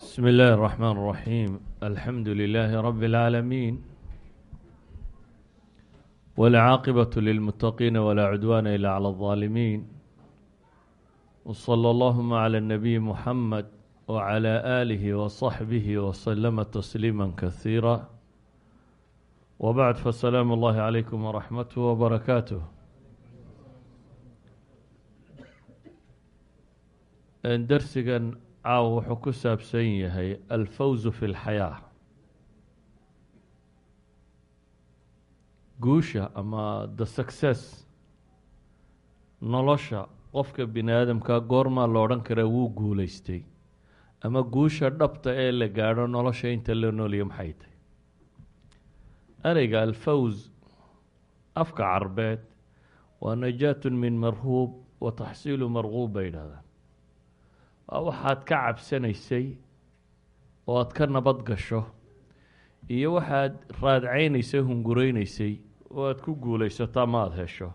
بسم الله الرحمن الرحيم الحمد لله رب العالمين والعاقبة للمتقين ولا عدوان إلا على الظالمين وصلى اللهم على النبي محمد وعلى آله وصحبه وسلم تسليما كثيرا وبعد فالسلام الله عليكم ورحمته وبركاته درسgan caaw wuxuu ku saabsan yahay alfawzu fi lxayaa guusha ama the success nolosha qofka bini aadamka goormaa la odhan karaa wuu guuleystay ama guusha dhabta ee la gaadho nolosha inta la nooliyo maxay tahy ereyga alfawz afka carbeed waa najaatun min marhuub wa taxsiilu marguub bay yidhahdaan waa waxaad ka cabsanaysay oo aad ka nabad gasho iyo waxaad raadcaynaysay hungureynaysay oo aad ku guulaysato ama aada hesho.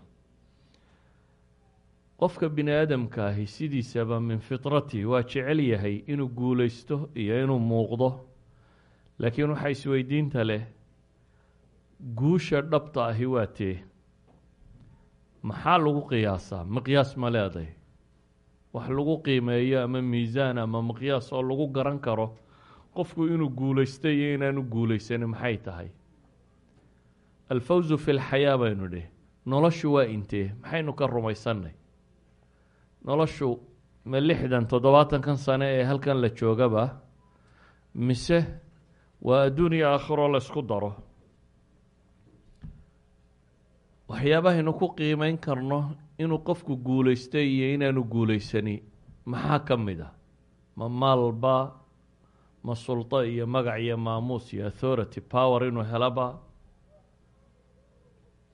Qofka bini aadamka ahi sidiisaba min fitrati waa jecel yahay inuu guulaysto iyo inuu muuqdo. Laakiin waxaa isweydiinta leh guusha dhabta ahi waa tee. Maxaa lagu qiyaasaa? Miqyaas ma leeday wax lagu qiimeeyo ama miisaan ama miqyaas oo lagu garan karo qofku inuu guulaystay iyo inaanu guulaysanin maxay tahay? Alfawzu fi lxayaa baynu dhih noloshu waa intee? Maxaynu ka rumaysannay? Noloshu ma lixdan toddobaatankan sane ee halkan la joogaba mise waa adduun iyo aakhiroo la isku daro? Waxyaabahaynu ku qiimeyn karno inuu qofku guulaystay iyo inaanu guulaysani maxaa ka mid a ma maalba ma suldo iyo magac iyo maamuus iyo authority power inuu helaba?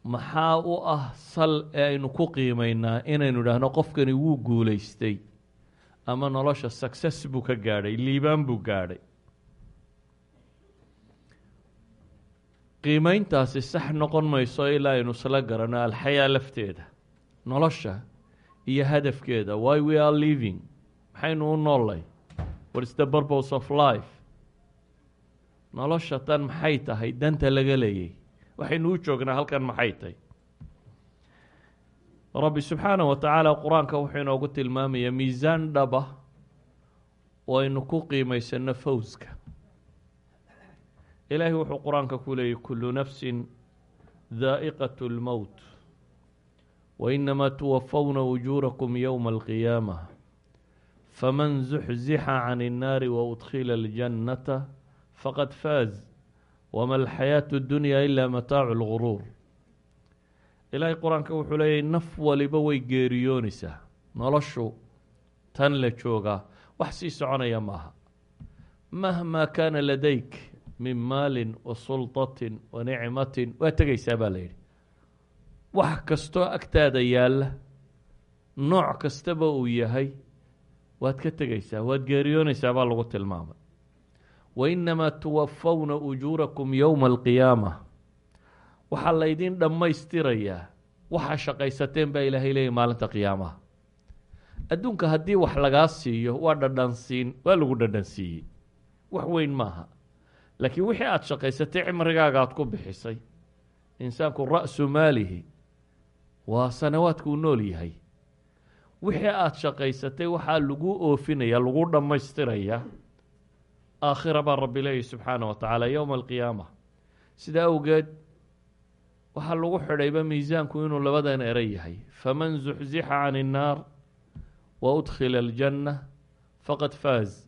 Maxaa u ah sal ee aynu ku qiimeynaa inaynu idhaahno qofkani wuu guulaystay ama nolosha success buu ka gaadhay liibaan buu gaadhay? Qiimeyntaasi sax noqon mayso ilaa aynu isla garano alxayaa lafteeda nolosha iyo hadafkeeda. Why we are living? Maxaynu u noollay what is the purpose of life? Nolosha tan maxay tahay? Danta laga leeyay. Waxaynu u joognaa halkan maxay tahay? Rabbi subxaanah wa tacaala qur'aanka wuxuu inoogu tilmaamayaa miisaan dhaba oo aynu ku qiimaysano fawska. Ilaahay wuxuu qur'aanka ku leeyay kullu nafsin daa'iqat lmowt wainamaa tuwafawna ujuurakum yowma alqiyaamah faman zuxzixa can innaari waudkhila aljannata faqad faaz wama alxayaatu اddunya ilaa mataacu lguruur ilaahay qur'aanka wuxuu leeyahy naf waliba way geeriyoonaysaa noloshu tan la joogaa wax sii soconaya maaha mahma kaana ladayk min maalin wa sulطatin wa waa tegaysaa baa la wax kastoo agtaada yaalla nooc kastaba uu yahay waad ka tegaysaa waad geeriyoonaysaa baa lagu tilmaamay. Wainamaa tuwafawna ujuurakum yowma alqiyaama waxaa laydin dhammaystirayaa waxaa shaqaysateen baa ilaahay leeyay maalinta qiyaamaha. Adduunka haddii wax lagaa siiyo waa dhadhansiin waa lagu dhadhansiiyey. Wax weyn maaha. Laakiin wixii aada shaqaysatay cimrigaaga aad ku bixisay insaanku ra-su maalihi waa sanawaadka uu nool yahay. Wixii aada shaqaysatay waxaa lagu oofinaya lagu dhammaystirayaa. Aakhira baa rabbi leeyahy subxaana wa tacaala yowma alqiyaama sidaa awgeed waxaa lagu xidhayba miisaanku inuu labadan ere yahay. Faman zuxzixa can innaar wa udkhila aljanna faqad faaz.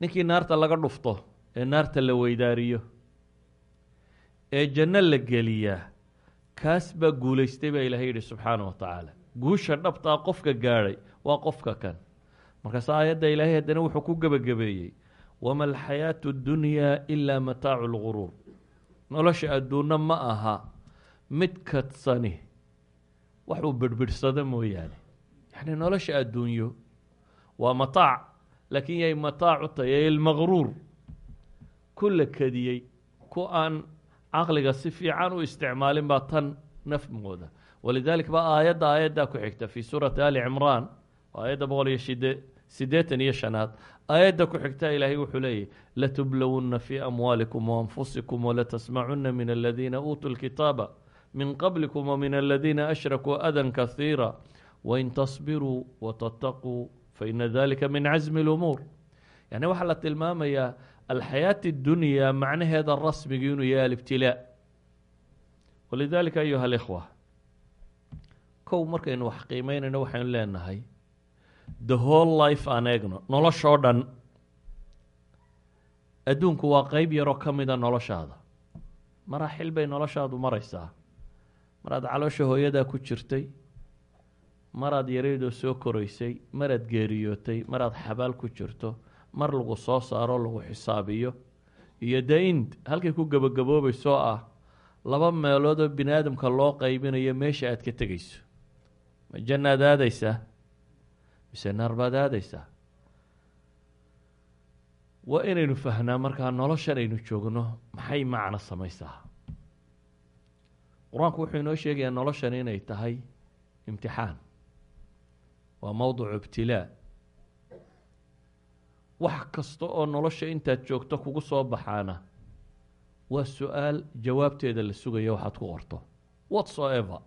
Ninkii naarta laga dhufto ee naarta la weydaariyo ee janno la geliyaa kaas baa guulaystay baa ilaahay yihi subxaana wa tacaala. Guusha dhabtaa qofka gaadhay waa qofka kan. Markaas aayadda ilaahay haddana wuxuu ku gebagabeeyey wama alxayaatu اddunyaa ilaa mataacu lguruur nolosha adduunno ma aha mid kadsani waxuu birhbirhsado mooyaane. Yacni nolosha adduunyo waa mataac laakiin yay mataacu tahay ilmaqruur ku la kadiyey ku aan caqliga si fiican u isticmaalin baa tan nafmooda walidalik baa aayadda aayaddaa ku xigta fii suurati ali cimraan aayadda boqol iyo shide siddeetan iyo shanaad. Aayadda ku xigtaa ilaahay wuxuu leeyahy latublowunna fii amwaalikum waanfusikum walatasmacunna min aladiina uutuu lkitaaba min qablikum wamin aladiina ashrakuu adan kahiira wain tasbiruu watataquu faina dalika min casmi lumuur. Yani waxaa la tilmaamayaa alxayaati اdunyaa macnaheeda rasmigi inuu yahay alibtilaa walidalika ayuha alikhwa kow markaynu wax qiimeynayno waxaynu leenahay the whole life aan eegno noloshoo dhan adduunku waa qeyb yaroo ka mida noloshaada maraaxil bay noloshaadu maraysaa maraad caloosha hooyadaa ku jirtay maraad yareydoo soo koraysay maraad geeriyootay maraad xabaal ku jirto mar lagu soo saaro lagu xisaabiyo. Iyo da'ind halkay ku gebagaboobeysoo ah laba meeloodoo bini aadamka loo qeybinayo meesha aad ka tegayso. Ma jannaad aadaysaa mise naar baad aadaysaa waa inaynu fahnaa markaa noloshan aynu joogno maxay macno samaysaa? Qur'aanku wuxuu inoo sheegayaa noloshan inay tahay imtixaan. Waa mowducu ibtilaa wax kasta oo nolosha intaad joogto kugu soo baxaana. Waa su'aal jawaabteeda la sugayo waxaad ku qorto. Whatsoever.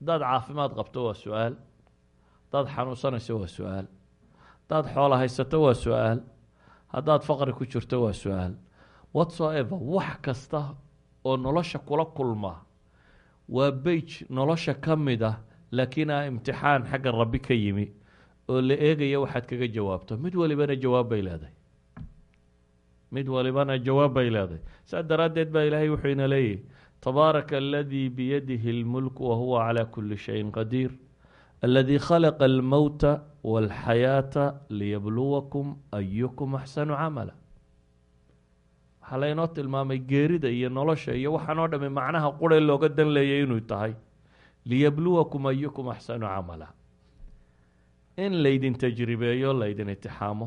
Haddaad caafimaad qabto waa su'aal. Haddaad xanuunsanayso waa su'aal. Haddaad xoola haysato waa su'aal. Haddaad faqri ku jirto waa su'aal. Whatsoever. Wax kasta oo nolosha kula kulma waa beij nolosha ka mid ah laakiin ah imtixaan xagga rabbi ka yimi oo la eegaya waxaad kaga jawaabto. Mid walibana jawaab bay leedahay. Mid walibana jawaab bay leedahay. Saas daraaddeed baa ilaahay wuxuu ina leeyahy tabaaraka aladii biyadihi اlmulk wahuwa calى kuli shayin qadiir. Aladii khalaqa almowta walxayaata liyabluwakum ayukum axsanu camala. Waxaa laynoo tilmaamay geerida iyo nolosha iyo waxaan oo dhami macnaha qure looga dan leeyay inuu tahay. Liyabluwakum ayukum axsanu camala in laydin tajribeeyo laydin itixaamo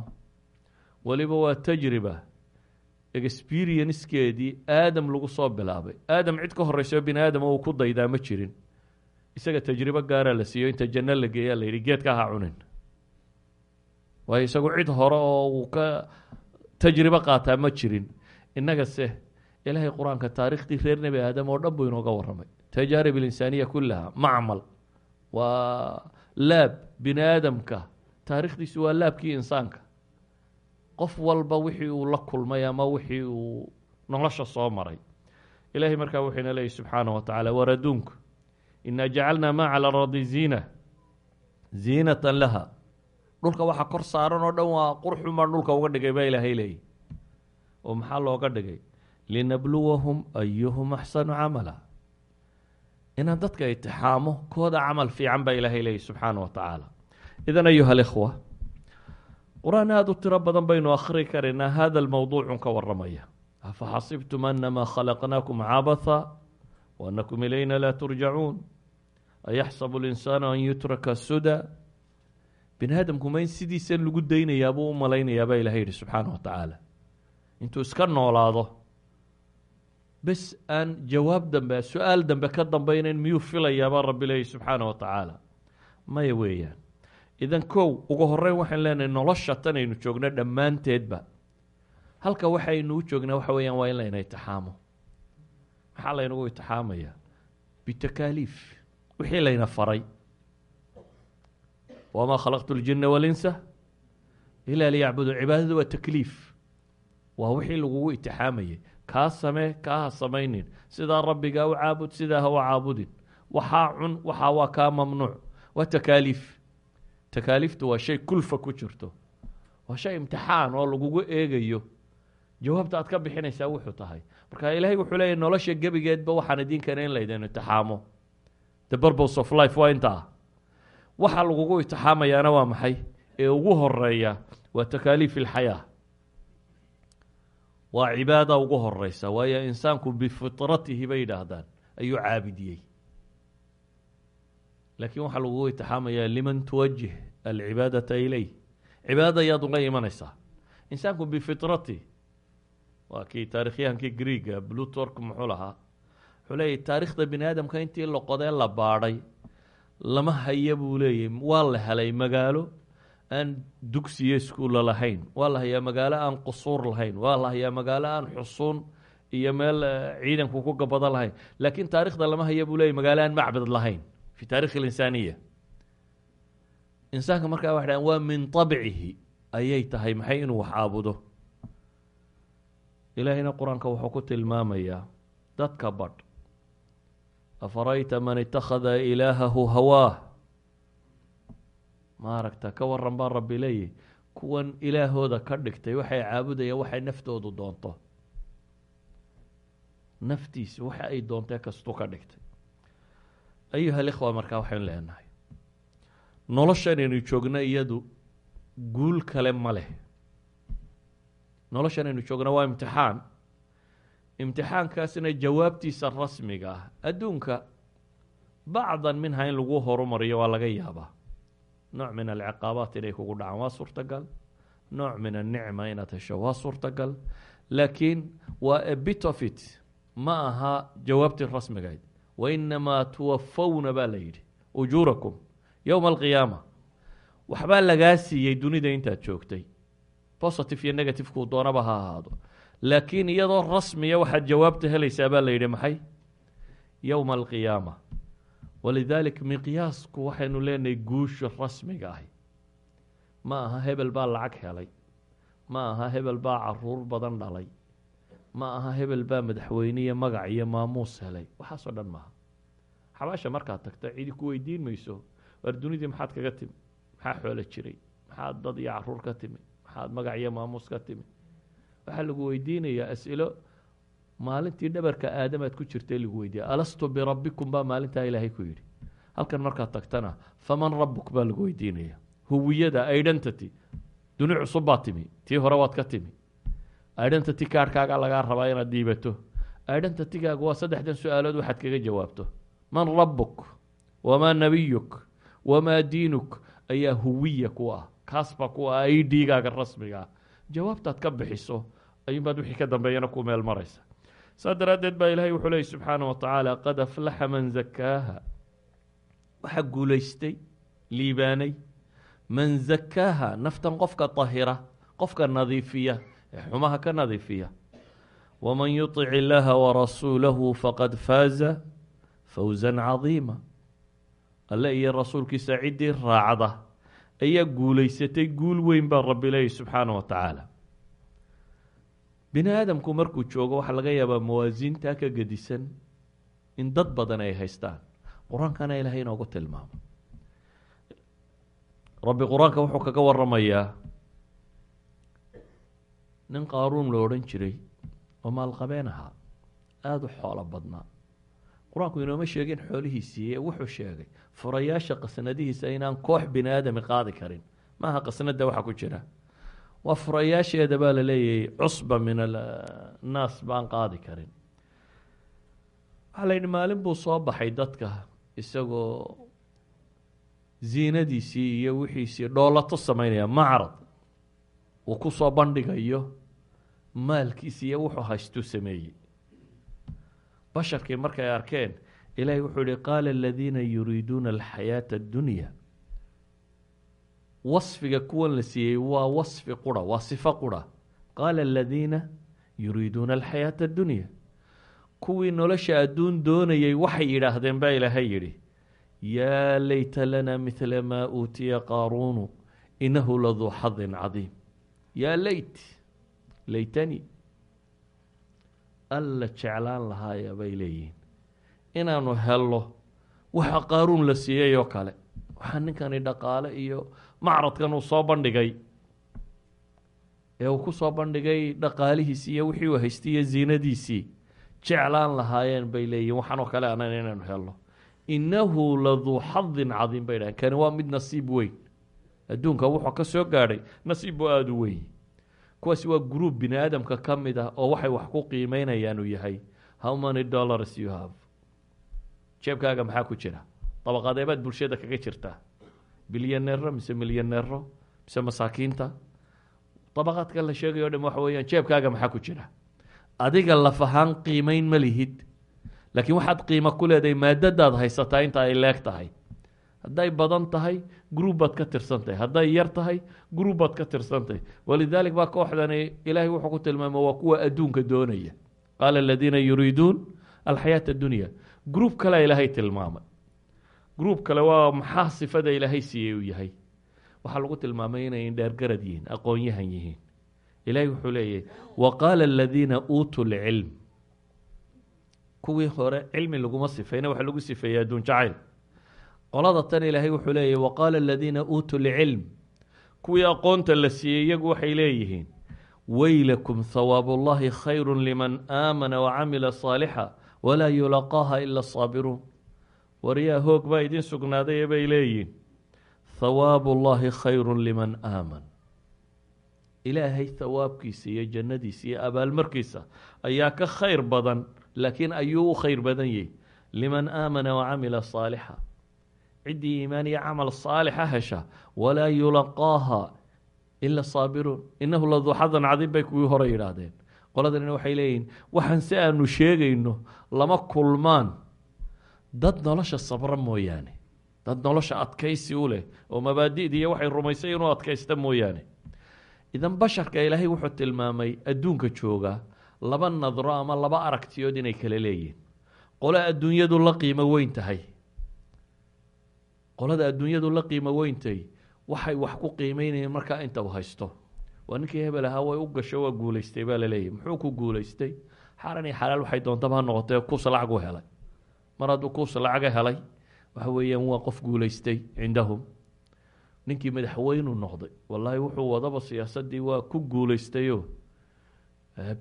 weliba waa tajriba experiencekeedii aadam lagu soo bilaabay aadam cid ka horeyso bini aadam uu ku daydaa ma jirin isaga tajribo gaaraa la siiyo inta janno la geeyaa la yidhi geedka ha cunin waayo isagu cid hore oo uu ka tajribo qaataa ma jirin innagase ilaahay qur'aanka taariikhdii reer nebi aadam oo dhan buu inooga warramay tajaarib alinsaaniya kullaha macmal waa laab bini aadamka taarikhdiisu waa laabkii insaanka. Qof walba wixii uu la kulmay ama wixii uu nolosha soo maray. Ilaahay markaa wuxuu ina leeyay subxaanah wa tacaala war adduunku inaa jacalnaa maa cala aradi ziina ziinatan laha. Dhulka waxa kor saaran oo dhan waa qurxumaan dhulka uga dhigay baa ilaahay leeyay oo maxaa looga dhigay? Linabluwahum ayuhum axsanu camala inaan dadka itixaamo kooda camal fiican baa ilaahay leeyay subxaana wa tacaala idan ayuha alikhwa qur'aan aada u tiro badan baynu akhri karaynaa hada almowduucun ka waramaya afaxasibtum anama khalaqnaakum cabatha waanakum ilayna laa turjacuun ayaxsabu linsaanu an yutraka suda? Bini aadamku ma in sidiisan lagu daynayaa buu u malaynayaa baa ilahay yihi subxaana wa tacaala intuu iska noolaado bes aan jawaab dambe su'aal dambe ka dambeynayn miyuu filayaabaa rabbi leeyahy subxaana wa tacaala maya weeyaan idan kow ugu horeyn waxaan leenahay nolosha tan aynu joogno dhammaanteedba halka waxaynu u joognaa waxa weeyaan waa in layna itixaamo maxaa laynagu itixaamayaa bitakaaliif wixii layna faray wamaa khalaqtu ljina walinsa ilaa liyacbudu cibaadadu waa takliif waa wixii lagugu itixaamayay kaa samee kaa ha samaynin. Sidaa rabbigaa u caabud sidaa ha u caabudin. Waxaa cun waxaa waa kaa mamnuuc. Waa takaaliif takaaliiftu waa shay kulfa ku jirto. Waa shay imtixaan oo lagugu eegayo. Jawaabta aad ka bixinaysaa wuxuu tahay. Marka ilaahay wuxuu leeyahy nolosha gebigeedba waxaan idiin keena in laydin itixaamo the burbos of life waa intaa. Waxa lagugu itixaamayaana waa maxay? Ee ugu horreeya waa takaaliif ilxayaa waa cibaada ugu horeysa waayo insaanku bifitratihi bay yidhaahdaan. Ayuu caabidiyey. Laakiin waxaa lagugu itixaamayaa liman tuwajih alcibaadata ileyh cibaadada ayaad uga imanaysaa. Insaanku bifitrati waa kii taarikhyahankii greega blutork muxuu lahaa wuxuu leeyahy taarikhda bini aadamka intii la qodee la baadhay lama haya buu leeyahy waa la helay magaalo aan dugsiyo iskuulla lahayn. Waa la hayaa magaalo aan qusuur lahayn. Waa la hayaa magaalo aan xusuun iyo meel ciidanku ku gabado lahayn. Laakiin taarikhda lama haya buu leeyay magaalo aan macbad lahayn fi taarikh اlinsaaniya insaanka markaa waxay dhahan waa min طabcihi ayay tahay maxay inuu wax caabudo? Ilaahayna qur'aanka wuxuu ku tilmaamayaa dadka badh afarayta man itakhada ilaahahu hawaah ma aragta ka waran baa rabbi leeyahy kuwan ilaahooda ka dhigtay waxay caabudayaan waxay naftoodu doonto. Naftiisa waxa ay doontee kastuu ka dhigtay. Ayuha alikhwa markaa waxaynu leenahay. Noloshanaynu joogno iyadu guul kale ma leh. Noloshanaynu joogno waa imtixaan. Imtixaankaasna jawaabtiisa rasmiga ah. Adduunka bacdan minha in lagu horumariyo waa laga yaabaa nooc min alciqaabaat inay kugu dhacaan waa suurtagal. Nooc min annicma inaad hesho waa suurtagal. Laakiin waa a bit of it. Ma aha jawaabtii rasmigayd wainamaa tuwafawna baa la yidhi ujuurakum yowma alqiyaama. Waxbaa lagaa siiyey dunida intaad joogtay. Positive iyo negative kuu doonaba ha ahaado. Laakiin iyadoo rasmiya waxaad jawaabta helaysaa baa la yidhi maxay? Yowma alqiyaama walidaalik miqyaasku waxaynu leenahay guusha rasmiga ahi. Ma aha hebel baa lacag helay. Ma aha hebel baa carruur badan dhalay. Ma aha hebel baa madaxweyniya magac iyo maamuus helay. Waxaasoo dhan maaha xabaasha markaad tagto cidi ku weydiin mayso. Waar dunidii maxaad kaga timi? Maxaa xoolo jiray? Maxaad dad iyo carruur ka timi? Maxaad magac iyo maamuus ka timi? Waxaa lagu weydiinayaa as-ilo maalintii dhabarka aadamaad ku jirtay lagu weydiiya alastu birabbikum baa maalintaa ilaahay ku yidhi. Halkan markaad tagtana faman rabbuk? baa lagu weydiinaya. Huwiyada identity duni cusub baa timi. Tii hore waad ka timi. Identity kaarhkaaga lagaa rabaa inaad dhiibato. Identitygaaga waa saddexdan su'aalood waxaad kaga jawaabto. Man rabbuk? Wamaa nabiyuk? Wamaa diinuk? Ayaa huwiya ku ah. Kaasbaa ku ah i d-gaaga rasmiga ah. Jawaabtaad ka bixiso ayuunbaad wixii ka dambeeyana ku meel maraysa saas daraaddeed baa ilaahay wuxuu leeyay subxaana wa tacaala qad aflaxa man zakaaha. Waxaa guulaystay liibaanay. Man zakaaha naftan qofka tahira qofka nadiifiya ee xumaha ka nadiifiya. Waman yuطic illaaha warasuulahu faqad faaza fawsan cadiima. Alle iyo rasuulkiisa ciddii raacda ayaa guulaysatay guul weyn baa rabbi leeyay subxaana wa tacaala bini aadamku markuu joogo waxaa laga yaabaa mawaasiintaa ka gedisan in dad badan ay haystaan. Qur'aankana ilaahay inoogu tilmaamo. Rabbi qur'aanka wuxuu kaga waramayaa nin qaaruun lo odhan jiray oo maalqabeen ahaa aada u xoolo badnaa. Qur'aanku inooma sheegin xoolihiisii ee wuxuu sheegay furayaasha qasnadihiisa inaan koox bini aadami qaadi karin. Maaha qasnada waxa ku jira waa furayaasheeda baa la leeyahay cusba min annaas baan qaadi karin. Waxaa la yidhi maalin buu soo baxay dadka isagoo ziinadiisii iyo wixiisii dhoolato sameynaya macrad. Uu ku soo bandhigayo maalkiisi iyo wuxuu haystuu sameeyey. Basharkii markay arkeen ilaahay wuxuu yihi qaala aladiina yuriiduuna alxayaata addunya wasfiga kuwan la siiyey waa wasfi qura waa sifo qura qaala aladiina yuriiduuna alxayaata addunya kuwii nolosha adduun doonayay waxay yidhaahdeen baa ilaahay yidhi yaa layta lana midla maa uutiya qaaruunu inahu laduu xadin cadiim yaa leyt laytani alla jeclaan lahaaya bay leeyihiin inaanu helno waxa qaaruun la siiyey oo kale waxaa ninkani dhaqaale iyo macradkan uu soo bandhigay. Ee uu ku soo bandhigay dhaqaalihiisii iyo wixii uu haystay iyo ziinadiisii. Jeclaan lahaayeen bay leeyihiin waxaanoo kale anan inaynu helno. Innahu laduu xadin cadiim bay dhahen kani waa mid nasiib weyn. Adduunka wuxuu ka soo gaadhay. Nasiib oo aada u weyn. Kuwaasi waa group bini aadamka ka mid ah oo waxay wax ku qiimeynayaan uu yahay. How many dollars you have? Jeebkaaga maxaa ku jira? Dabaqadeebaad bulshada kaga jirtaa bilyaneero mise milyaneero mise masaakiinta. Dabaqaadka la sheegay o dham waxa weeyaan jeebkaaga maxaa ku jira? Adiga laf ahaan qiimeyn ma lihid. Laakiin waxaad qiimo ku leedahay maadadaad haysataa inta ay leeg tahay. Hadday badan tahay group baad ka tirsan tahay. Hadday yar tahay group baad ka tirsan tahay. Walidaalik baa kooxdani ilaahay wuxuu ku tilmaamay waa kuwa adduunka doonaya. Qaala aladiina yuriiduun alxayaata addunya group kalea ilaahay tilmaamay group kale waa maxaa sifada ilaahay siiyey uu yahay? Waxaa lagu tilmaamay inay indheergarad yihiin aqoon-yahan yihiin. Ilaahay wuxuu leeyahay wa qaala aladiina uutuu lcilm kuwii hore cilmi laguma sifeyna waxa lagu sifeeyey adduun jacayl. Qolada tan ilaahay wuxuu leeyahy wa qaala aladiina uutuu lcilm kuwii aqoonta la siiyey iyagu waxay leeyihiin weylakum hawaabu اllahi khayru liman aamana wacamila saalixa walaa yulaqaaha ila asaabiruun waryaa hoog baa idin sugnaaday bay leeyihiin hawaabu اllahi khayru liman aaman. Ilaahay hawaabkiisa iyo jannadiisa iyo abaalmarkiisa ayaa ka khayr badan laakiin ayuu u khayr badan yahy liman aamana wacamila saalixa. Ciddii iimaan iyo camal saalixa hesha walaa yulaqaaha ila saabiruun. Inahu laduu xadan bay kuwii hore yidhaahdeen. Qoladanina waxay leeyihiin waxaan si aanu sheegayno lama kulmaan dad nolosha sabra mooyaane. Dad nolosha adkaysi u leh oo mabaadi'da iyo waxay rumaysay inuu adkaysta mooyaane. Idan basharka ilaahay wuxuu tilmaamay adduunka jooga laba nadro ama laba aragtiyood inay kala leeyihiin qolo adduunyadu la qiimo weyn tahay. Qolada adduunyadu la qiimo weyntahay waxay wax ku qiimeynayeen markaa inta uu haysto. Waa ninkii hebel ahaa way u gasho waa guulaystay baa laleeyahy muxuu ku guulaystay? Xaaran iyo xalaal waxay doontaba ha noqotee kuus lacag u helay mar hadduu kuus lacaga helay waxa weeyaan waa qof guulaystay cindahum. Ninkii madaxweynuu noqday wallaahi wuxuu wadaba siyaasadii waa ku guulaystayo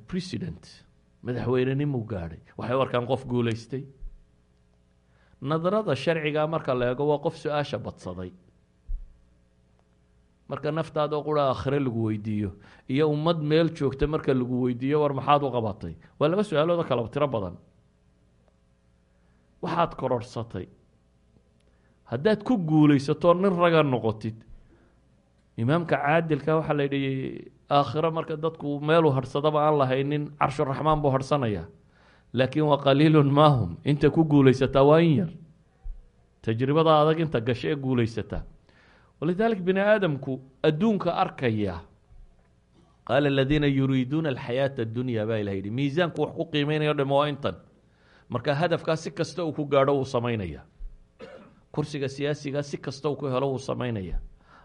president madaxweynenimuu gaadhay. Waxay u arkaan qof guulaystay. Nadarada sharciga marka la eego waa qof su'aasha badsaday. Marka naftaadoo qura aakhire lagu weydiiyo iyo ummad meel joogta marka lagu weydiiyo war maxaad u qabatay? Waa laba su'aalooda kala tiro badan waxaad kororhsatay haddaad ku guulaysatoo nin raga noqotid. Imaamka caadilka waxaa la yidhi aakhiro marka dadku meeluu harhsadaba aan lahaynin carshuraxmaan buu harhsanayaa laakiin waa qaliilun maahum inta ku guulaysataa waa in yar. Tajribada adag inta gasho ee guulaysataa. Walidalik bini aadamku adduunka arkaya qaala aladiina yuriiduuna alxayaata addunya baa ilah yidhi. Miisaanku wax ku qiimeynayo dham waa intan marka hadafkaa si kasta uu ku gaadho wuu samaynaya kursiga siyaasiga si kasta uu ku helo wuu samaynaya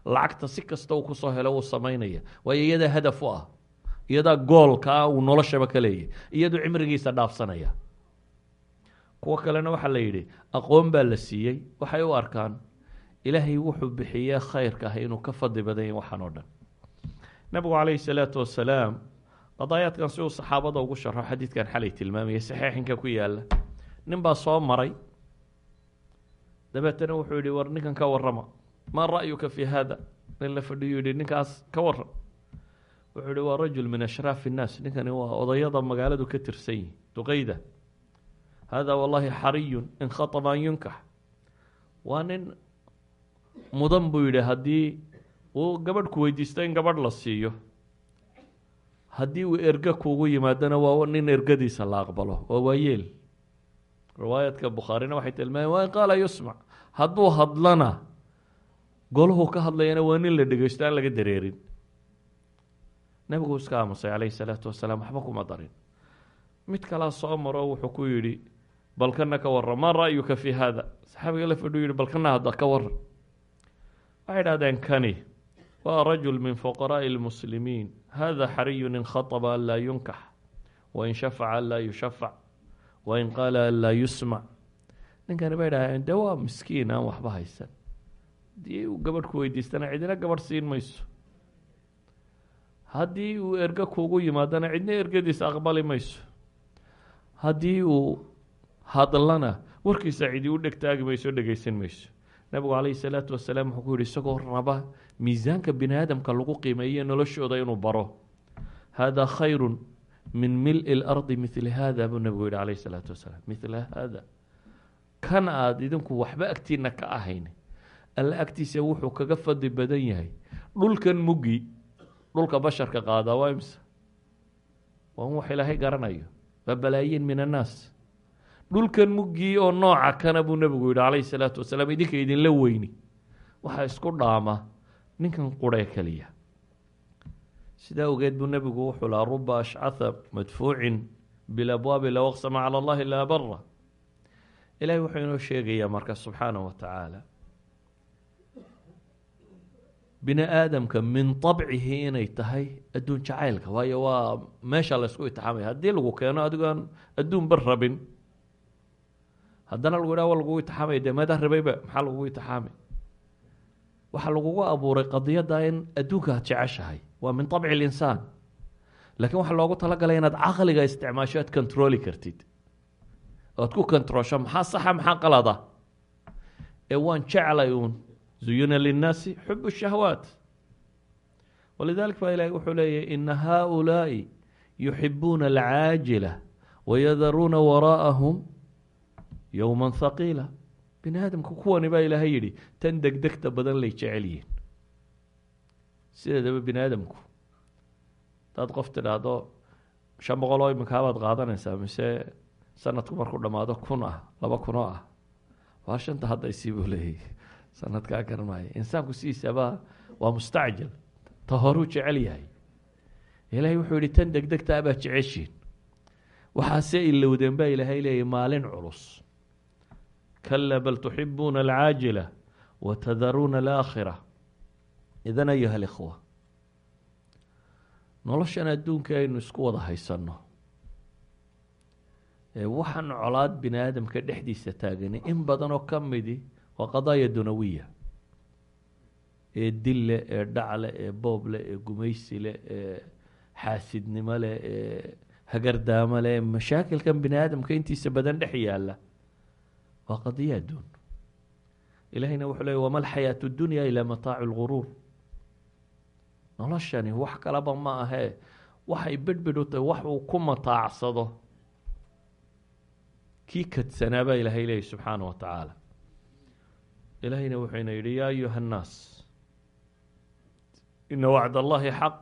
lacagta si kasta uu ku soo helo wuu samaynaya waayo iyadaa hadaf u ah. Iyadaa goolkaa uu noloshaba ka leeyahy iyaduu cimrigiisa dhaafsanaya. Kuwo kalena waxaa la yidhi aqoon baa la siiyey. Waxay u arkaan ilaahay wuxuu bixiyee khayrka ah inuu ka fadli badan yahy waxaan oo dhan. Nabigu calayhi salaatu wasalaam qadaayaadkan si uu saxaabada ugu sharxo xadiidkan xalay tilmaamayay saxiixinka ku yaalla nin baa soo maray. Dabeetana wuxuu yihi war ninkan ka warrama. Maa ra'yuka fi hada nin la fadhiyu yihi ninkaas ka waran wuxuu yihi waa rajul min ashraafi innaas ninkani waa odayada magaaladu ka tirsan yihi duqeyda hada wallahi xariyun in khataba an yunkax waa nin mudan buu yidhi haddii uu gabadh ku weydiisto in gabadh la siiyo haddii uu erge kuugu yimaadona waa nin ergadiisa la aqbalo. Waa waayeel. Riwaayadka bukhaarina waxay tilmaameen waa in qaala yusmac hadduu hadlana golahu ka hadlayana waa nin la dhegeysto aan laga dareerin. Nebigu iska aamusay calayhi salaatu wasalaam waxba kuma darin. Mid kalaa soo maro wuxuu ku yidhi balkana ka waran maa ra'yuka fi hada saxaabiga la fadhiu yihi balkana hadda ka waran waxay idhahdeen kani waa rajul min fuqaraaءi اlmuslimiin hada xariyun in khaطba an laa yunkax wain shafaca an laa yushafac wain qaala an laa yusmac ninkani bay idhahdeen de waa miskiin aan waxba haysan haddii uu gabadh ku weydiistana cidina gabadh siin mayso haddii uu erge kuugu yimaadana cidna ergadiisa aqbali mayso haddii uu hadlana warkiisa cidi u dhegtaagi mayso dhegeysan mayso nabigu calayhi salaatu wasalaam wuxuu ku yihi isagoo raba miisaanka bini aadamka lagu qiimeeyo noloshooda inuu baro. Hada khayru min mil-i اlardi mili hada buu nabigu yihi calayhi salaatu wasalaam. Mila hada. Kan aada idinku waxba agtiina ka ahayn alla agtiisa wuxuu kaga fadli badan yahay. Dhulkan muggi dhulka basharka qaadaa waa imse waa wax ilaahay garanayo. Waa balaayiin min annaas. Dhulkan muggii oo nooca kana buu nebigu yidhi calayhi salaatu wasalaam idinka idinla weyni. Waxaa isku dhaama ninkan quree keliya sidaa ogeed buu nebigu wuxuu lahaa ruba ashcatha madfuucin bilabwaabi low aqsama cala allahi laa bara ilahay wuxuu inoo sheegayaa marka subxaanah wa tacaala bini aadamka min طabcihi inay tahay adduun jacaylka. Waayo waa meesha laysku itixaamaya. Haddii lagu keeno adigoon adduun bar rabin. Haddana lagu yidhaha wa lagugu itixaamaya dee meedaa rabayba maxaa lagugu itixaamay waxaa lagugu abuuray qadiyada in adduunka ad jeceshahay. Waa min abci linsaan laakiin waxaa loogu talagalay inaad caqliga isticmaasho aad controli kartid. Oad ku controlsho maxaa saxa maxaa qalada ee waan jeclay uun. Zuyuna linnaasi xub shahawaat. Walidalik baa ilaah wuxuu leeyahy ina haaulaai yuxibuuna alcaajila wayadaruuna waraa'ahum yowma thaqiila bini aadamka kuwani baa ilaahay yidhi tan degdegta badan lay jecel yihiin. Sideedaba bini aadamku hadaad qof tidhaahdo shan boqol oo iminkabaad qaadanaysaa mise sanadku markuu dhammaado kun ah laba kun oo ah waa shanta haddaysii buu leeyahy sanadkaa garanmaayo insaanku sidiisaba waa mustacjil ta horuu jecel yahay. Ilaahay wuxuu yihi tan degdegta abaad jeceshiin. Waxaase ilowdeen baa ilaahay leeyahy maalin culus kala bal tuxibuuna alcaajila watadaruuna alaakhira idan ayuha alikhwa noloshan adduunka aynu isku wada haysanno ee waxaan colaad bini aadamka dhexdiisa taagani in badan oo ka midi waa qadaaya dunawiya ee dille ee dhacle ee booble ee gumaysile ee xaasidnimo leh ee hagardaamo leh mashaakilkan bini aadamka intiisa badan dhex yaalla waa qadiya adduun ilahayna wuxuu leey wama alxayaatu dunya ilaa mataacu lguruur noloshani wax kalaba ma ahee waxay bedhbedh u tahay wax uu ku mataacsado kii kadsanaa baa ilaahay leeyay subxaana wa tacaala ilaahayna wuxuyna yidhi yaa ayuha annaas ina wacd allahi xaq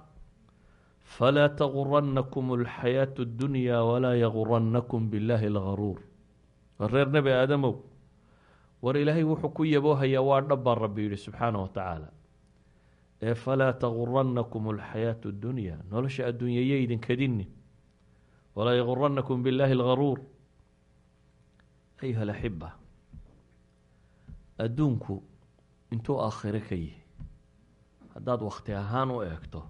falaa taguranakum alxayaatu اddunya walaa yaguranakum biاllahi اlgaruur war reer nebi aadamow. War ilaahay wuxuu ku yaboohayaa waa dhabbaa rabbi yihi subxaana wa tacaala. Ee falaa taguranakum alxayaatu اddunya nolosha adduunyaya idinkadini walaa yaguranakum billaahi algaruur ayuha alaxiba adduunku intuu aakhiro ka yihi haddaad wakhti ahaan u eegto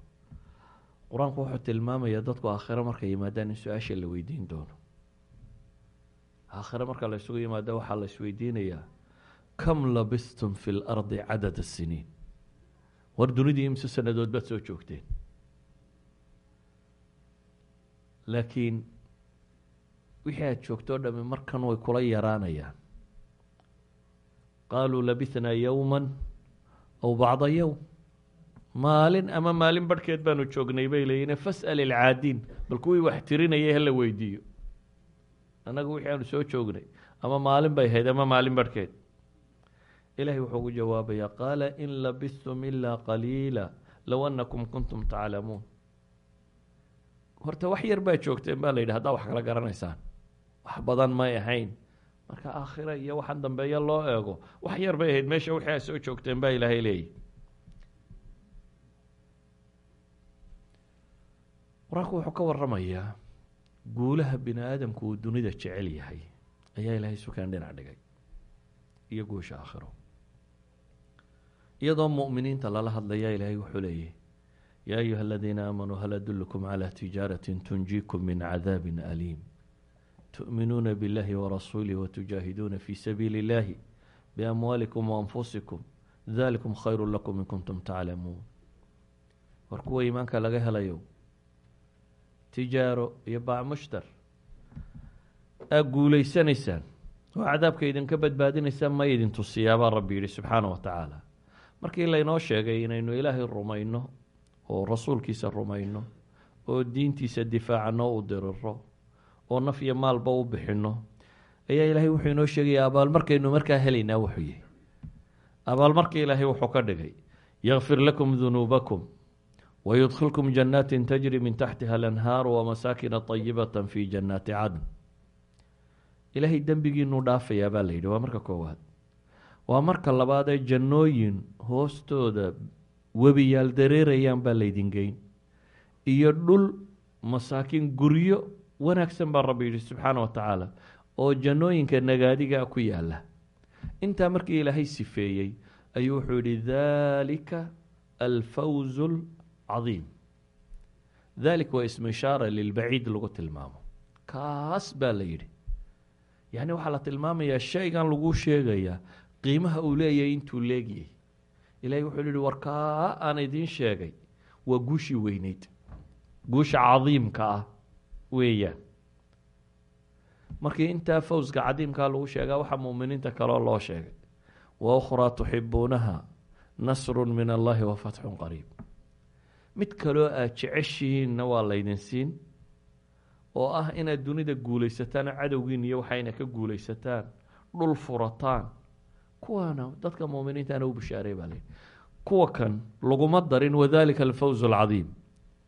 qur'aanku wuxuu tilmaamayaa dadku aakhiro markay yimaadaan in su'aasha la weydiin doono aakhiro marka la ysugu yimaado waxaa la isweydiinayaa kam labistum fi lardi cadad asiniin war dunidii imse sanadood baad soo joogteen. Laakiin wixii aad joogto o dhami markan way kula yaraanayaan. Qaaluu labithnaa yowma aw bacda yowm maalin ama maalin barhkeed baanu joognay bay leeyiin fas'al ilcaadiin. Bal kuwii wax tirinayay hala weydiiyo annagu wixii aanu soo joognay ama maalin bay ahayd ama maalin barhkeed ilahay wuxuu ugu jawaabayaa qaala in labistum ilaa qaliila low annakum kuntum taclamuun. Horta wax yar baa joogteen baa la yidhi haddaa wax kala garanaysaan. Wax badan may ahayn. Marka aakhira iyo waxaan dambeeya loo eego wax yar bay ahayd meesha wixii aad soo joogteen baa ilaahay leeyahy qur'aanku wuxuu ka waramayaa guulaha bini aadamku uu dunida jecel yahay ayaa ilaahay sukaan dhinac dhigay. Iyo guusha aakhiro. Iyadoo muminiinta lala hadlayaa ilaahay wuxuu leeyahy yaa ayuha aladiina aamanuu hal adulkum calaa tijaaratin tunjiikum min cadaabin aliim. Tu'minuuna biاllahi warasuulih watujaahiduuna fii sabiili اllahi biamwaalikum waanfusikum dalikum khayru lakum in kuntum taclamuun war kuwa iimaanka laga helayo tijaaro iyo baac mushtar. Aa guuleysanaysaan. Oo cadaabka idinka badbaadinaysaan ma idin tusiyaabaa rabbi yihi subxaana wa tacaala. Markii laynoo sheegay inaynu ilaahay rumayno oo rasuulkiisa rumayno oo diintiisa difaacano u diriro oo naf iyo maalba u bixino ayaa ilaahay wuxuu inoo sheegaya abaalmarkaynu markaa helaynaa wuxuu yihi abaalmarka ilaahay wuxuu ka dhigay yakfir lakum dunuubakum wydkilkum janaatin tajri min taxtiha alanhaaru wamasaakina طayibata fi janaati cadn ilaahay dembigiinuu dhaafayaa baa la yidhi waa marka koowaad waa marka labaad ee jannooyin hoostooda webiyaal dareerayaan baa laydin geyn iyo dhul masaakiin guryo wanaagsan baa rabbi yidhi subxaana wa tacaala oo jannooyinka nagaadigaa ku yaalla intaa markii ilaahay sifeeyey ayuu wuxuu yihi dalika alfawzu lcadiim dalik waa ismu ishaara lilbaciid lagu tilmaamo kaas baa la yidhi yacni waxaa la tilmaamayaa shaygan lagu sheegayaa qiimaha uu leeyahay intuu leegyay ilahay wuxuu yihi war kaa aan idiin sheegay waa guushii weyneyd guusha cadiimka ah weeyaan markii intaa fawska cadiimkaa lagu sheegaa waxaa muuminiinta kaloo loo sheegay wa ukhraa tuxibuunaha nasru min allahi wa fatxun qariib mid kaloo aad jeceshihiinna waa laydin siin oo ah inaad dunida guulaysataan cadowgiin iyo waxayna ka guulaysataan dhul furataan. Kuwaana dadka muuminiintana u bishaaray baa layidhi. Kuwa kan laguma darin wadalika alfawz alcadiim.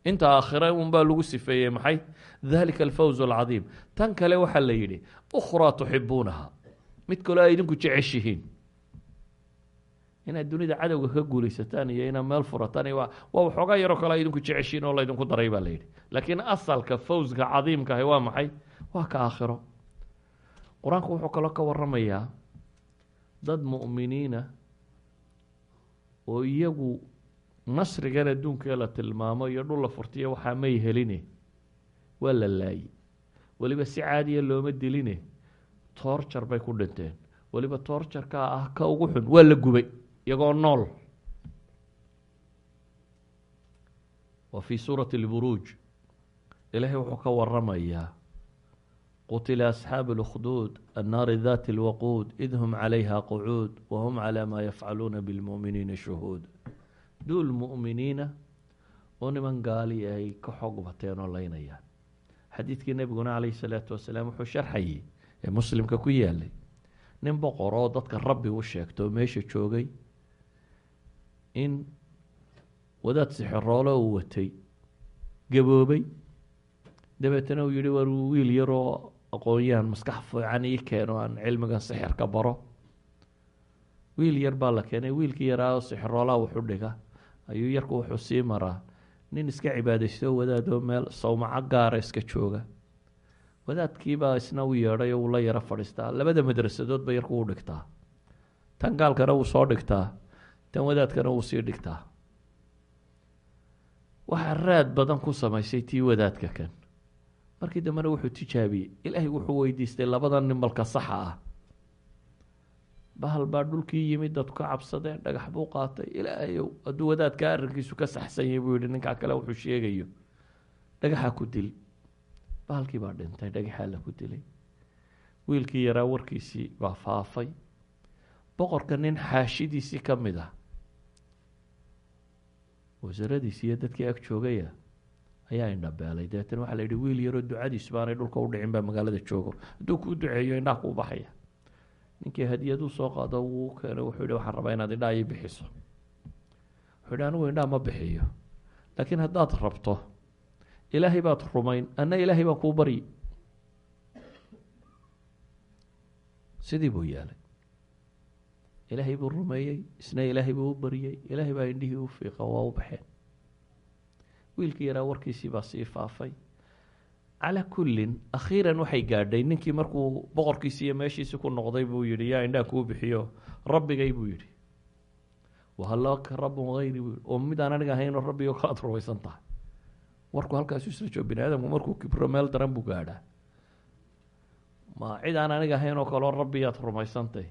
Inta aakhire unbaa lagu sifeeyey maxay? Dalika alfawz alcadiim. Tan kale waxaa la yidhi ukhraa tuxibuunaha mid kaloo ay idinku jeceshihiin inaad dunida cadowga ka guulaysataan iyo inaad meel furataan waa waxoogaa yaroo kale idinku jeceshiin oo laydinku daray baa la yidhi. Laakiin asalka fawska cadiimka ahi waa maxay? Waa ka aakhiro. Qur'aanku wuxuu kaloo ka waramayaa dad mu'miniina oo iyagu nasrigan adduunkee la tilmaamo iyo dhul la furtiyo waxaa may heline waa la laayey weliba si caadiya looma diline toorjar bay ku dhinteen. Weliba toorjarkaa ah ka ugu xun waa la gubay iyagoo nool wa fii suurati اlburuuj ilaahay wuxuu ka waramayaa qutila asxaabu اlkhduud annaari dati اlwaquud id hum calayha qucuud wahum calaa maa yafcaluuna biاlmu'miniina shuhuud duul mu'miniina oo niman gaali ay ka xog bateen oo leynayaan xadiidkii nebiguna calayhi salaatu wasalaam wuxuu sharxayey ee muslimka ku yaalay nin boqor oo dadka rabbi u sheegto oo meesha joogay in wadaad sixiroolo uu watay gaboobay. Dabeetana uu yihi war wiil yaroo aqoon-yahan maskax fiican ii keeno aan cilmigan sixirka baro. Wiil yar baa la keenay wiilkii yaraa oo sixiroolaha wuxu dhiga ayuu yarku wuxuu sii maraa nin iska cibaadaysto wadaadoo meel sawmaco gaara iska jooga. Wadaadkiibaa isna u yeedhay oo uu la yaro fadhiistaa. Labada madrasadood ba yarku u dhigtaa. Tan gaalkana wuu soo dhigtaa tan wadaadkana wuu sii dhigtaa. Waxaa raad badan ku samaysay tii wadaadka kan. Markii dambena wuxuu tijaabiyey ilaahay wuxuu weydiistay labada nimalka saxa ah. Bahal baa dhulkii yimid dadku ka cabsadeen dhagax buu qaatay. Ilaahayow hadduu wadaadka arrinkiisu ka saxsan yahay buu yihi ninkaa kale wuxuu sheegayo dhagaxa ku dil. Bahalkii baa dhintay dhagaxaa la ku dilay. Wiilkii yaraa warkiisii baa faafay. Boqorka nin xaashidiisii ka mid ah wasaaradiisi iyo dadkii ag joogaya ayaa indhabeelay dabeetana waxaa la yihi wiil yaroo ducadiisu baanay dhulka u dhicin baa magaalada joogo. Hadduu kuu duceeyo indhaha kuu baxaya. Ninkii hadiyaduu soo qaado wuu keenay wuxuu yihi waxaan rabaa inaad indhaha ii bixiso. Wuxuu yihi anigu indhaha ma bixiyo. Laakiin haddaad rabto ilaahay baad rumayn anna ilaahay baa kuu baryi sidii buu yeelay ilaahay buu rumeeyey isna ilaahay buu u baryey ilaahay baa indhihii u fiiqa waa u baxeen. Wiilkii yaraa warkiisii baa sii faafay. Calaa kullin akhiiran waxay gaadhay. Ninkii markuu boqorkiisi iyo meeshiisi ku noqday buu yihi yaa indhaha kuu bixiyo rabbigay buu yihi wahalaka rabbun hayri yihi oo midaan aniga ahaynoo rabbigo kalaad rumaysan tahay. Warku halkaasu isla joogo bini aadamku markuu kibro meel daran buu gaadhaa. Ma cid aan aniga ahayn oo kaleo rabbiyaad rumaysantay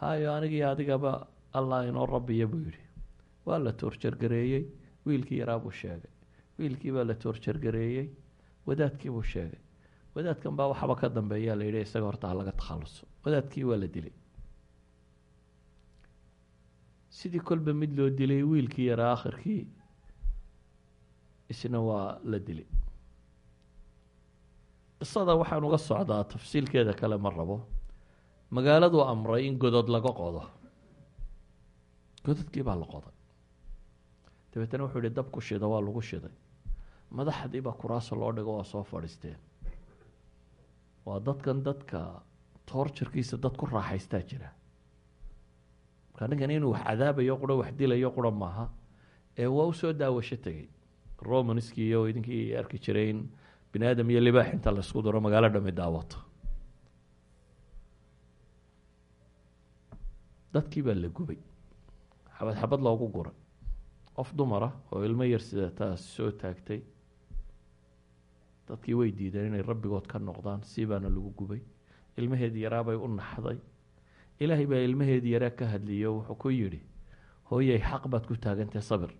hayo anigii adigaba allah inoo rabbiya buu yihi waa la toorjargareeyey. Wiilkii yaraa buu sheegay. Wiilkii baa la toorjargareeyey. Wadaadkii buu sheegay. Wadaadkan baa waxaba ka dambeeyaa la yidhi isaga horta ha laga takhaluso. Wadaadkii waa la dilay. Sidii kolba mid loo dilay wiilkii yaraa akhirkii isna waa la dilay. Qisada waxaan uga socdaa tafsiilkeeda kale ma rabo magaaladuu amray in godod laga qodo. Gododkii baa la qoday. Dabeetana wuxuu yihi dab ku shida waa lagu shiday. Madaxdii baa kuraasa loo dhigo waa soo fadhiisteen waa dadkan dadka toorjarkiisa dad ku raaxaystaa jira. Marka ninkan inuu wax cadaabayo qura wax dilayo qura maaha ee waa u soo daawasho tegay romanskii iyo idinkii arki jiray in bini aadam iyo libaax inta la isku daro magaalo dhami daawato dadkii baa la gubay. Xabad xabad loogu guray qof dumara oo ilmo yar sida taas soo taagtay. Dadkii way diideen inay rabbigood ka noqdaan si baana lagu gubay. Ilmaheedii yaraabay u naxday. Ilaahay baa ilmaheedii yaraa ka hadliyo wuxuu ku yidhi hooyay xaq baad ku taagantahay sabir.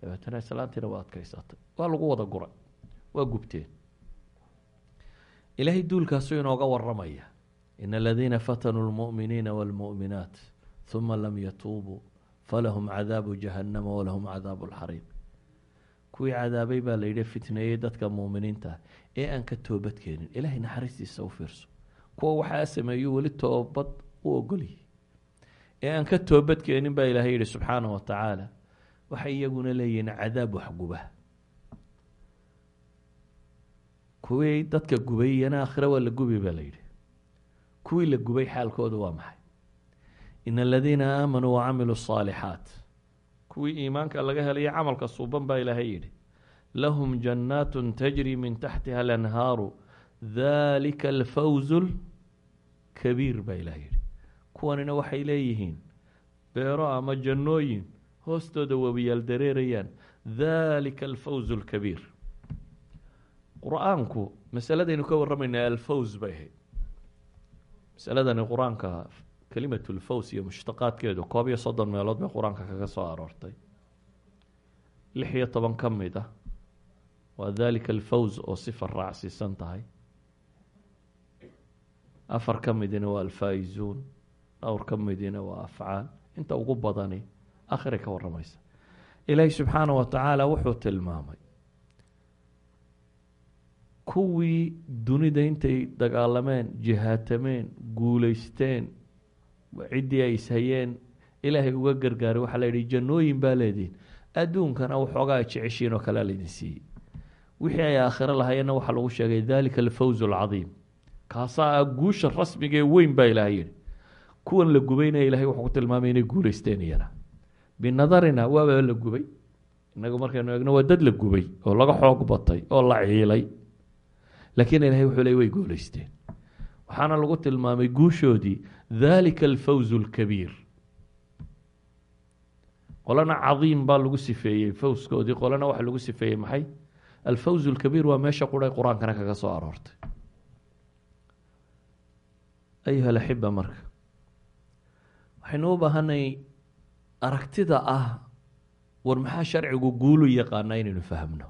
Dabeetana islaantiina waa adkaysatay. Waa lagu wada guray. Waa gubteen. Ilaahay duulkaasuu inooga waramaya in aladiina fatanuu lmu'miniina wاlmu'minaat huma lam yatuubuu falahum cadaabu jahannama walahum cadaabu lxariiq kuwii cadaabay baa la yidhi fitneeyey dadka muuminiinta ee aan ka toobad keenin ilaahay naxariistiisa u fiirso kuwa waxaa sameeyu weli toobad u ogolyihi ee aan ka toobad keenin baa ilaahay yihi subxaanaه wa tacaala waxay iyaguna leeyihiin cadaab waxguba kuwii dadka gubay iyana kuwii la gubay xaalkoodu waa maxay? In aladiina aamanuu wacamiluu saalixaat kuwii iimaanka laga helayo camalka suuban baa ilaahay yidhi lahum jannaatun tajri min taxtiha alanhaaru dalika alfawzu lkabiir baa ilahay yidhi. Kuwanina waxay leeyihiin beero ama jannooyin hoostooda wabiyaal dareerayaan dalika alfawzu lkabiir qur'aanku masaladaynu ka warramayna alfawz bay ahayd masaladani qur'aanka kelimat lfaws iyo mushtaqaadkeedu koob iyo soddon meelood bay qur'aanka kaga soo aroortay lix iyo toban ka mid ah waa dalika alfawz oo sifa raacsiisan tahay afar ka midina waa alfaa-izuun dhowr ka midina waa afcaal inta ugu badani akhiray ka warramaysa ilaahi subxaana wa tacaala wuxuu tilmaamay kuwii dunida intay dagaalameen jihaatameen guuleysteen ciddii ay ishayeen ilaahay uga gargaaray waxaa la yidhi jannooyin baa leedihin adduunkana waxoogaa ay jeceshiin oo kalea laydin siiyey wixii ay aakhiro lahayeenna waxaa lagu sheegay dalika alfawz alcadiim kaasaa ah guusha rasmiga ee weyn baa ilaahay yidhi. Kuwan la gubaynaya ilahay wuxuu ku tilmaamay inay guuleysteen iyana. Binadarina waaba la gubay. Inagu markaynu eegno waa dad la gubay oo laga xoog batay oo la ciilay laakiin ilahay wuxuu ley way guuleysteen waxaana lagu tilmaamay guushoodii dalika alfawz اlkabiir qolana cadiim baa lagu sifeeyey fawskoodii qolana waxaa lagu sifeeyey maxay? Alfawz اlkabiir waa meesha quray qur'aankana kaga soo aroortay. Ayuha alaxiba marka waxaynu u baahanay aragtida ah war maxaa sharcigu guulu yaqaanaa inaynu fahmno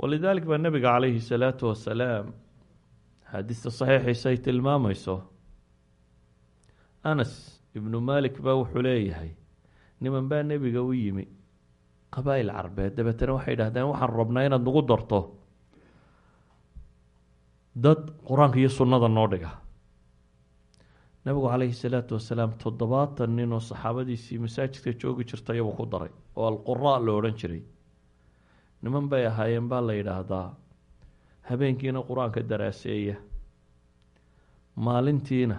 walidalik baa nabiga calayhi الsalaatu wasalaam xaadiista saxiixiisa ay tilmaamayso anas ibnu malik baa wuxuu leeyahay niman baa nebiga u yimi qabaa'il carbeed dabeetana waxay idhahdeen waxaan rabnaa inaad nagu darto dad qur'aanka iyo sunnada noo dhiga nabigu calayhi salaatu wasalaam toddobaatan nin oo saxaabadiisii masaajidka joogi jirtay buu ku daray oo alquraa la odhan jiray niman bay ahaayeen baa la yidhaahdaa. Habeenkiina qur'aanka daraaseeya maalintiina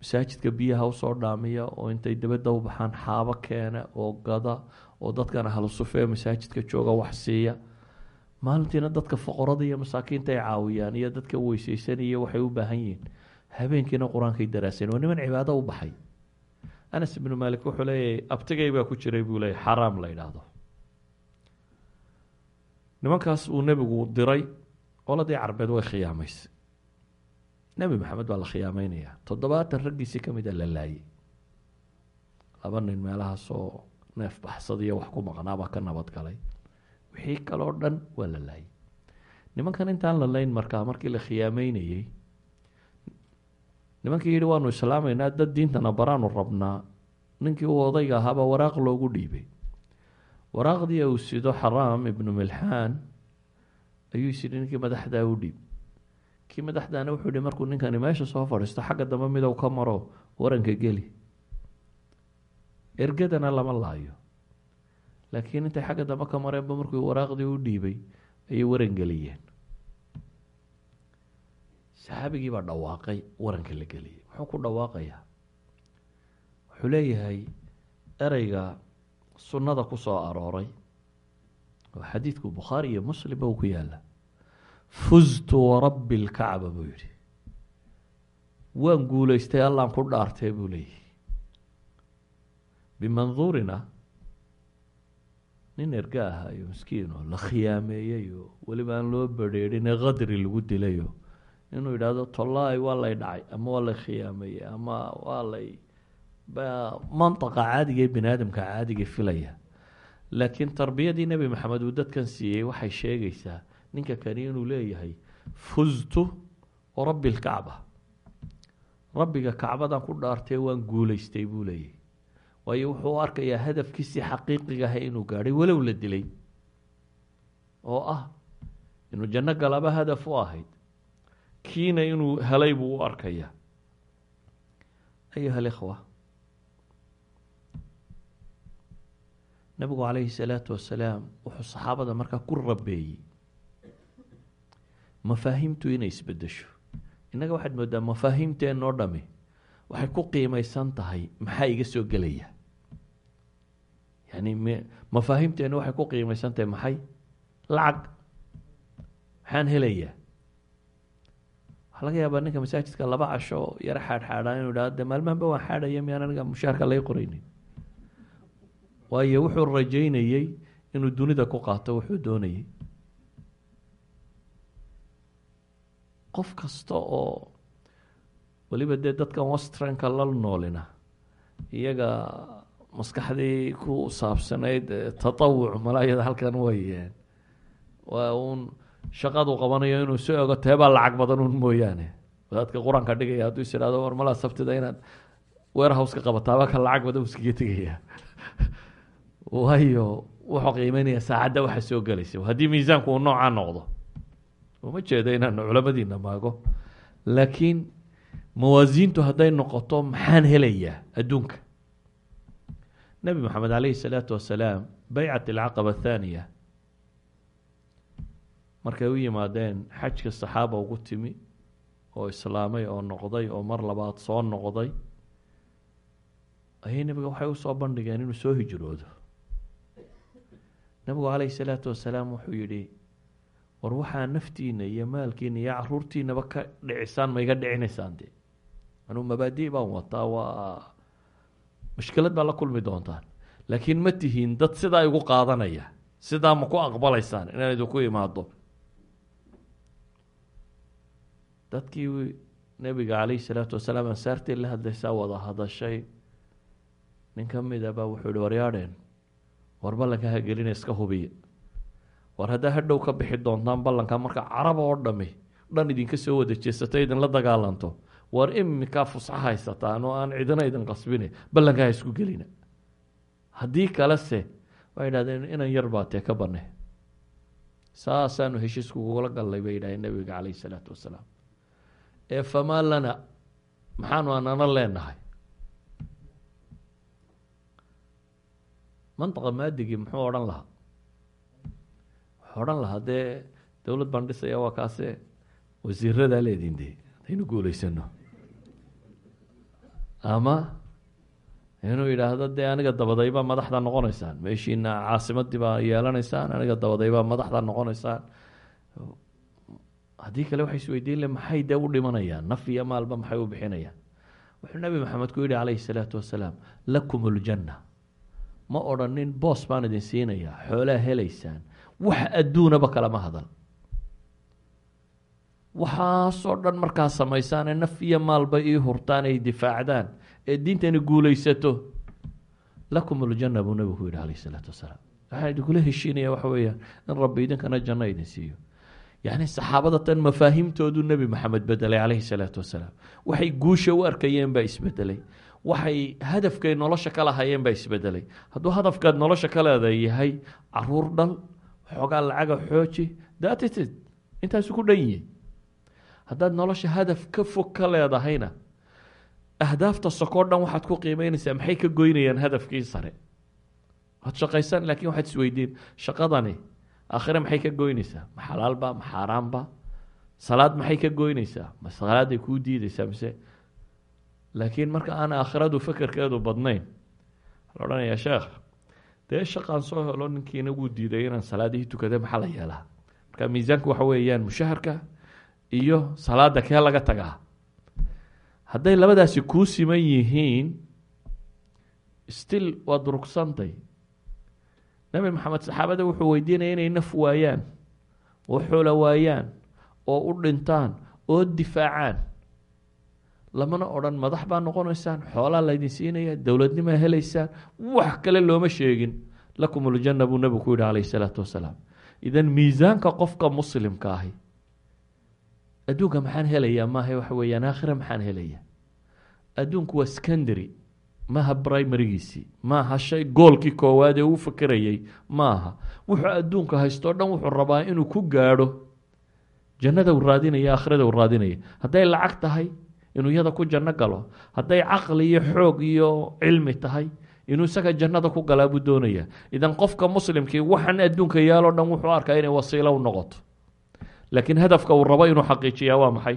masaajidka biyaha u soo dhaamiya oo intay dabadda u baxaan xaabo keena oo gada oo dadkan ahlu sufee masaajidka jooga wax siiya. Maalintiina dadka foqorada iyo masaakiinta ay caawiyaan iyo dadka weyseysanaya waxay u baahan yihiin. Habeenkiina qur'aankay daraaseen waa niman cibaado u baxay. Anas ibnu maalik wuxuu leeyahay abtigay baa ku jiray buu leeyahy xaraam la yidhaahdo nimankaas uu nebigu diray qoladii carbeed way khiyaamaysay. Nebi maxamed baa la khiyaameynaya toddobaatan raggiisii ka mid a la laayay. Laba nin meelahaas oo neef baxsadiyo wax ku maqnaabaa ka nabad galay. Wixii kaloo dhan waa la laayay. Nimankan intaan la layn markaa markii la khiyaameynayey nimankii yihi waanu islaameynaa dad diintana baraanu rabnaa. Ninkii uu odayga ahaabaa waraaq loogu dhiibay waraaqdii uu sido xaraam ibnu milxaan ayuu is ninkii madaxdaa u dhiib kii madaxdaana wuxuu yihi markuu ninkani meesha soo fadhiisto xagga dambe midow ka maro waranka geli. Ergadana lama laayo. Laakiin intay xagga dambe ka mareenba markuu waraaqdii u dhiibay ayay waran geliyeen. Saxaabigii baa dhawaaqay waranka la geliyay muxuu ku dhawaaqayaa? Wuxuu leeyahay ereyga sunnada ku soo arooray oo xadiidku bukhaari iyo muslimba uu ku yaalla fuztu warabbi lkacba buu yihi waan guulaystay allaan ku dhaartay buu leeyahy bimanduurina nin erga ahaa iyo miskiin oo la khiyaameeyey oo weliba aan loo berheerine qadri lagu dilayo inuu yidhaahdo tollaay waa lay dhacay ama waa lay khiyaameeyey ama waa lay mantaqa caadiga ee bini aadamka caadiga filaya laakiin tarbiyadii nebi maxamed uu dadkan siiyey waxay sheegaysaa ninka kani inuu leeyahay fuztu rabbi lkacba rabbiga kacbadan ku dhaartee waan guulaystay buu leeyahy waayo wuxuu u arkayaa hadafkiisii xaqiiqiga ah inuu gaadhay walow la dilay oo ah inuu janno galaba hadaf u ahayd kiina inuu helay buu u arkayaa ayuha alikhwa nabigu calayhi salaatu wasalaam wuxuu saxaabada markaa ku rabeeyey mafaahiimtu inay isbedesho. Innaga waxaad moodaa mafaahiimteen oo dhami waxay ku qiimeysan tahay maxaa iga soo gelaya? Yani m mafaahiimteenu waxay ku qiimeysan tahay maxay? Lacag. Maxaan helayaa? Waxaa laga yaabaa ninka masaajidka laba casho yaro xaadxaadhaa inuu idhahdo de maalmahanba waan xaadhaya miyaan aniga mushaarka lay qoraynin waayo wuxuu rajeynayey inuu dunida ku qaato wuxuu doonayey qof kasta oo weliba dee dadkan westranka la noolina iyaga maskaxdii ku saabsanayd tatawuc malaayada halkan wayeen waa uun shaqadu qabanayo inuu soo ego teebaa lacag badan un mooyaane. Wadaadka qur'aanka dhigaya hadduu is ihahdo war malaa sabtida inaad weerhouse ka qabataaba ka lacag badan iskaga tegaya waayo wuxuu qiimeynaya saacadda waxa soo gelaysa. Haddii miisaanku uu noocaa noqdo uma jeedo inaan culamadiina maago laakiin mawaasiintu hadday noqoto maxaan helayaa adduunka? Nebi moxamed calayhi salaatu wasalaam baycat alcaqaba athaaniya. Markay u yimaadeen xajka saxaaba ugu timi oo islaamay oo noqday oo mar labaad soo noqday ayay nebiga waxay u soo bandhigeen inuu soo hijroodo nebigu calayhi salaatu wasalaam wuxuu yidhi war waxaa naftiina iyo maalkiina iyo caruurtiinaba ka dhicisaan ma iga dhicinaysaan dee? Anuu mabaadi baan wataa waa mushkilad baa la kulmi doontaan laakiin ma tihiin dad sidaa igu qaadanaya sidaa ma ku aqbalaysaan inaan idinku imaado? Dadkii nebiga calayhi salaatu wasalaam ansaartii la hadlaysaa wada hadashay. Nin ka mida baa wuxuu yihi waryaadheen war ballanka ha gelina iska hubiya war haddaa hadhow ka bixi doontaan ballanka marka carab oo dhami dhan idinka soo wada jeesato idinla dagaalanto. War imikaa fusxa haysataan oo aan cidina idin qasbine ballanka ha isku gelina. Haddii kalese waxay idhahdeen inan yar baa tee ka bane saasaanu heshiiskugula gallay bay yidhahdeen nebiga calayhi salaatu wasalaam. Ee famaa lana maxaanu anana leenahay mantaqa maadigii muxuu odhan lahaa wuxuu odhan lahaa dee dowlad baan dhisaya waa kaase wasiiradaa leediin dee hadaynu guuleysano ama inuu yidhaahdo dee aniga dabadaybaa madaxda noqoneysaan meeshiina caasimadii baa yeelanaysaan aniga dabadaybaa madaxda noqoneysaan haddii kale waxay isweydiin le maxay dee u dhimanayaan naf iyo maalba maxay u bixinayaan wuxuu nabi maxamed ku yihi calayhi salaatu wasalaam lakum ljanna ma odhanin boos baan idin siinayaa xoolaa helaysaan. Wax adduunaba kalama hadal. Waxaasoo dhan markaa samaysaane naf iyo maalba ii hurtaan ay difaacdaan ee diintani guulaysato. Lakum ljanna buu nabigu ku yihi calayh isalaatu wasalaam. Waxaan idinkula heshiinaya waxa weeyaan in rabbi idinkana janno idin siiyo. Yacni saxaabada tan mafaahiimtoodu nebi maxamed bedelay calayhi salaatu wasalaam. Waxay guusha u arkayeen baa isbedelay waxay hadafkay nolosha ka lahayeen baa isbedelay. Hadduu hadafkaad nolosha ka leeda yahay carruur dhal xoogaa lacaga xooji datitid intaasu ku dhan yihi haddaad nolosha hadaf ka fog ka leedahayna ahdaafta sokoo dhan waxaad ku qiimeynaysaa maxay ka goynayaan hadafkii sare? Waad shaqaysan laakiin waxaad isweydiin shaqadani aakhire maxay ka goynaysaa? Ma xalaalba ma xaaraanba salaad maxay ka goynaysaa? Ma salaaday kuu diideysaa mise laakiin marka aan aakhiradu fekerkeedu badnayn la odhanayaa sheekh dee shaqaan soo helo ninkiina wuu diiday inaan salaadihii tukada maxaa la yeelaa marka miisaanku waxa weeyaan mushaharka iyo salaada kee laga tagaa hadday labadaasi kuu siman yihiin still waad rugsantay nabi maxamed saxaabada wuxuu weydiinaya inay naf waayaan oo xoola waayaan oo u dhintaan oo difaacaan lamana odhan madax baa noqonaysaan xoolaa laydin siinaya dowladnimaa helaysaan wax kale looma sheegin. Lakum uljanna buu nebigu ku yihi calayh isalaatu wasalaam. Idan miisaanka qofka muslimka ahi adduunka maxaan helayaa maaha waxa weeyaan aakhira maxaan helayaa? Adduunku waa secondary maaha brimarygiisii maaha shay goolkii koowaad ee uu fakerayay maaha. Wuxuu adduunka haystoo dhan wuxuu rabaa inuu ku gaadho. Jannada uu raadinaya aakhirada uu raadinaya. Hadday lacag tahay inuu iyada ku janno galo. Hadday caqli iyo xoog iyo cilmi tahay inuu isaga jannada ku galaa buu doonaya. Idan qofka muslimkii waxaan adduunka yaaloo dhan wuxuu arkaa inay wasiilo u noqoto. Laakiin hadafka uu rabo inuu xaqiijiyaa waa maxay?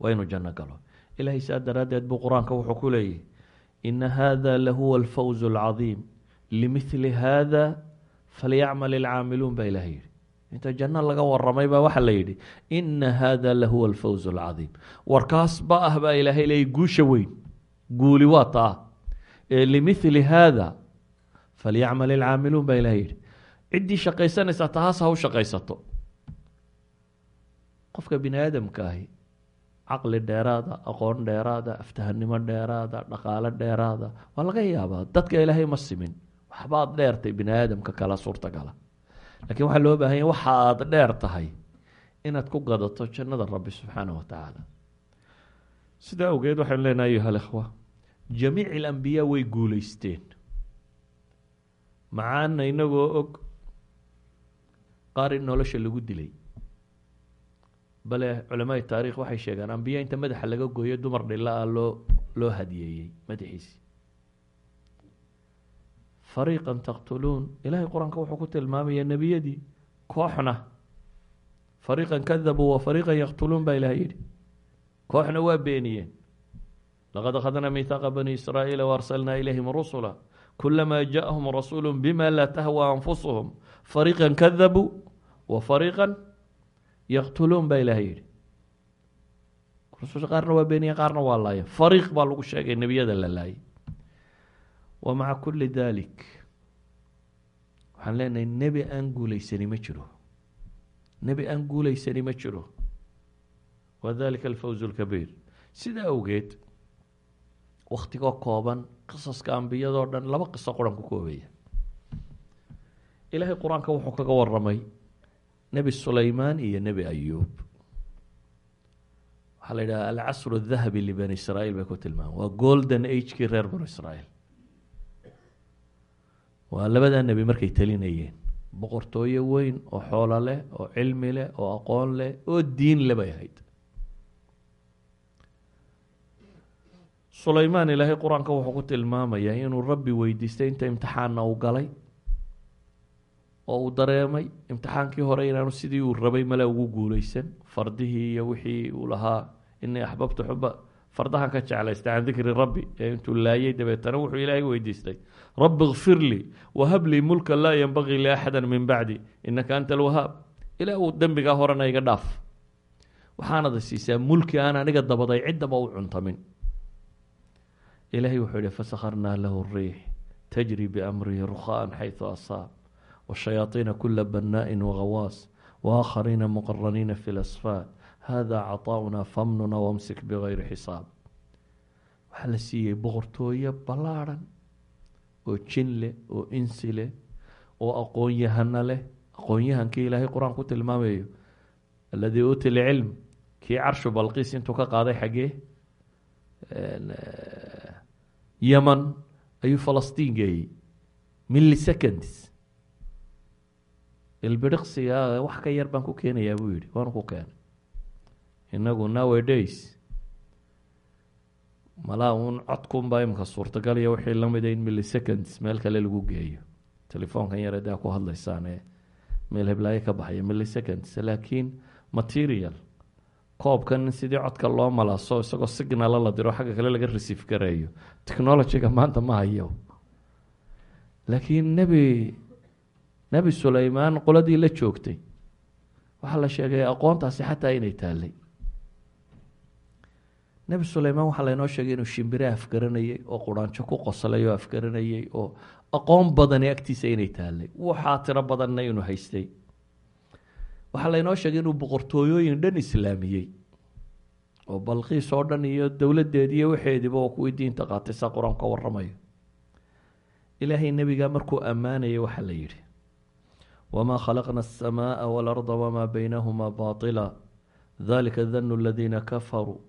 Waa inuu janno galo. Ilahay saa daraaddeed buu qur'aanka wuxuu ku leeyahy ina hada lahuwa alfawz alcadiim limithli hada falyacmal ilcaamiluun baa ilahay yihi inta janno laga waramay baa waxaa la yidhi ina hada lahuwa alfawz alcadiim warkaas ba ah baa ilaahay leeyay guusha weyn. Guuli waa taa. Ee limithli hada falyacmal ilcaamiluun baa ilahay yihi ciddii shaqaysanaysaa tahaas ha u shaqaysato. Qofka bini aadamka ahi caqli dheeraada aqoon dheeraada aftahanimo dheeraada dhaqaalo dheeraada waa laga yaabaa dadka ilaahay ma simin. Waxbaad dheertay bini aadamka kala suurtagala lakiin waxaa loo baahanya waxa aada dheer tahay inaad ku gadato jannada rabbi subxaanah wa tacaala. Sidaa awgeed waxaynu leenahay ayuha alikhwa jamiic alambiyaa way guuleysteen macaana inagoo og qaar in nolosha lagu dilay. Bale culamaai taarikh waxay sheegaan ambiya inta madaxa laga gooyo dumar dhila ah loo loo hadiyeeyey madaxiisi fariiqan taqtuluun. Ilaahay qur'aanka wuxuu ku tilmaamaya nebiyadii kooxna. Fariiqan kadabuu wa fariiqan yaqtuluun baa ilahay yidhi. Kooxna waa beeniyeen. Laqad akhadnaa mihaaqa bani israa'iila waarsalnaa ilayhim rusula. Kulamaa jaءahum rasuulu bima laa tahwa anfusuhum. Fariiqan kadabuu wa fariiqan yaqtuluun baa ilahay yidhi. Rususha qaarna waa beeniye qaarna waa laaya fariiq baa lagu sheegay nebiyada la laayay wa maca kuli dalik waxaan leenahay nebi aan guuleysani ma jiro. Nebi aan guuleysani ma jiro. Wa dalika alfawz lkabiir sidaa awgeed waktigoo kooban qisaska ambiyadoo dhan laba qiso quran ku koobaya ilaahay qur'aanka wuxuu kaga waramay nebi sulaymaan iyo nebi ayuub. Waxaa la yidhaha alcasru dahabi libani israa'iil bay ku tilmaama waa golden agekii reer banu israa'iil waa labadaa nebi markay talinayeen. Boqortooyo weyn oo xoolo leh oo cilmi leh oo aqoon leh oo diin le bay ahayd. Sulaymaan ilaahay qur'aanka wuxuu ku tilmaamayaa inuu rabbi weydiistay inta imtixaanna uu galay oo uu dareemay imtixaankii hore inaanu sidii uu rabay male ugu guuleysan fardihii iyo wixii uu lahaa inii axbabtu xuba fardahan ka jeclaystay can dikri rabbi ee intuu laayay dabeetana wuxuu ilaahay weydiistay. Rabbi kfir lii wahab lii mulka laa yenbagii liaxada min bacdi inaka anta alwahaab. Ilaa uu dembigaa horena iga dhaaf. Waxaanada siisaa mulki aan aniga dabaday ciddaba u cuntamin. Ilaahay wuxuu yihi fasakharnaa lahu riix tajri biamrihi rukhaan xayثu asaab wshayaaiina kula banaaءi wagawaas waakhariina muqaraniina fi lasfaad hada caطaaؤuna famnuna wamsik bigayri xisaab waxaa la siiyey boqortooyo ballaadhan oo jin leh oo insi leh oo aqoon-yahano leh aqoon-yahankii ilaahay qur'aan ku tilmaamayo aladii uuti lcilm kii carshu balqiis intuu ka qaaday xaggee yeman ayuu falastiin geeyey milliseconds ilbiriqsiga wax ka yar baan ku keenayaa buu yihi waanu ku keenay inagu nowadays malaa uun codkunbaa imika suurtagal iyo wixii lamida in milliseconds meel kale lagu geeyo. Telefoonkan yar daa ku hadlaysaan ee meel heblaayo ka baxaya milliseconds. Laakiin material koobkan sidii codka loo malaso isagoo signala la diro xagga kale laga resiif gareeyo. Technologyga maanta ma hayo. Laakiin nebi nebi suleymaan qoladii la joogtay. Waxaa la sheegay aqoontaasi xataa inay taallay nebi suleymaan waxaa laynoo sheegay inuu shimbire afgaranayay oo quraanjo ku qoslay oo afgaranayay oo aqoon badani agtiisa inay taallay. Waxaa tiro badanna inuu haystay. Waxaa laynoo sheegay inuu boqortooyooyin dhan islaamiyey. Oo balqiis oo dhan iyo dowladdeedi iyo waxeediiba oo kuwii diinta qaatay saa qur'aan ka waramayo ilaahay nebigaa markuu ammaanayay waxaa la yidhi wamaa khalaqna asamaaa waalarda wamaa baynahumaa baatila. Dalika danu aladiina kafaruu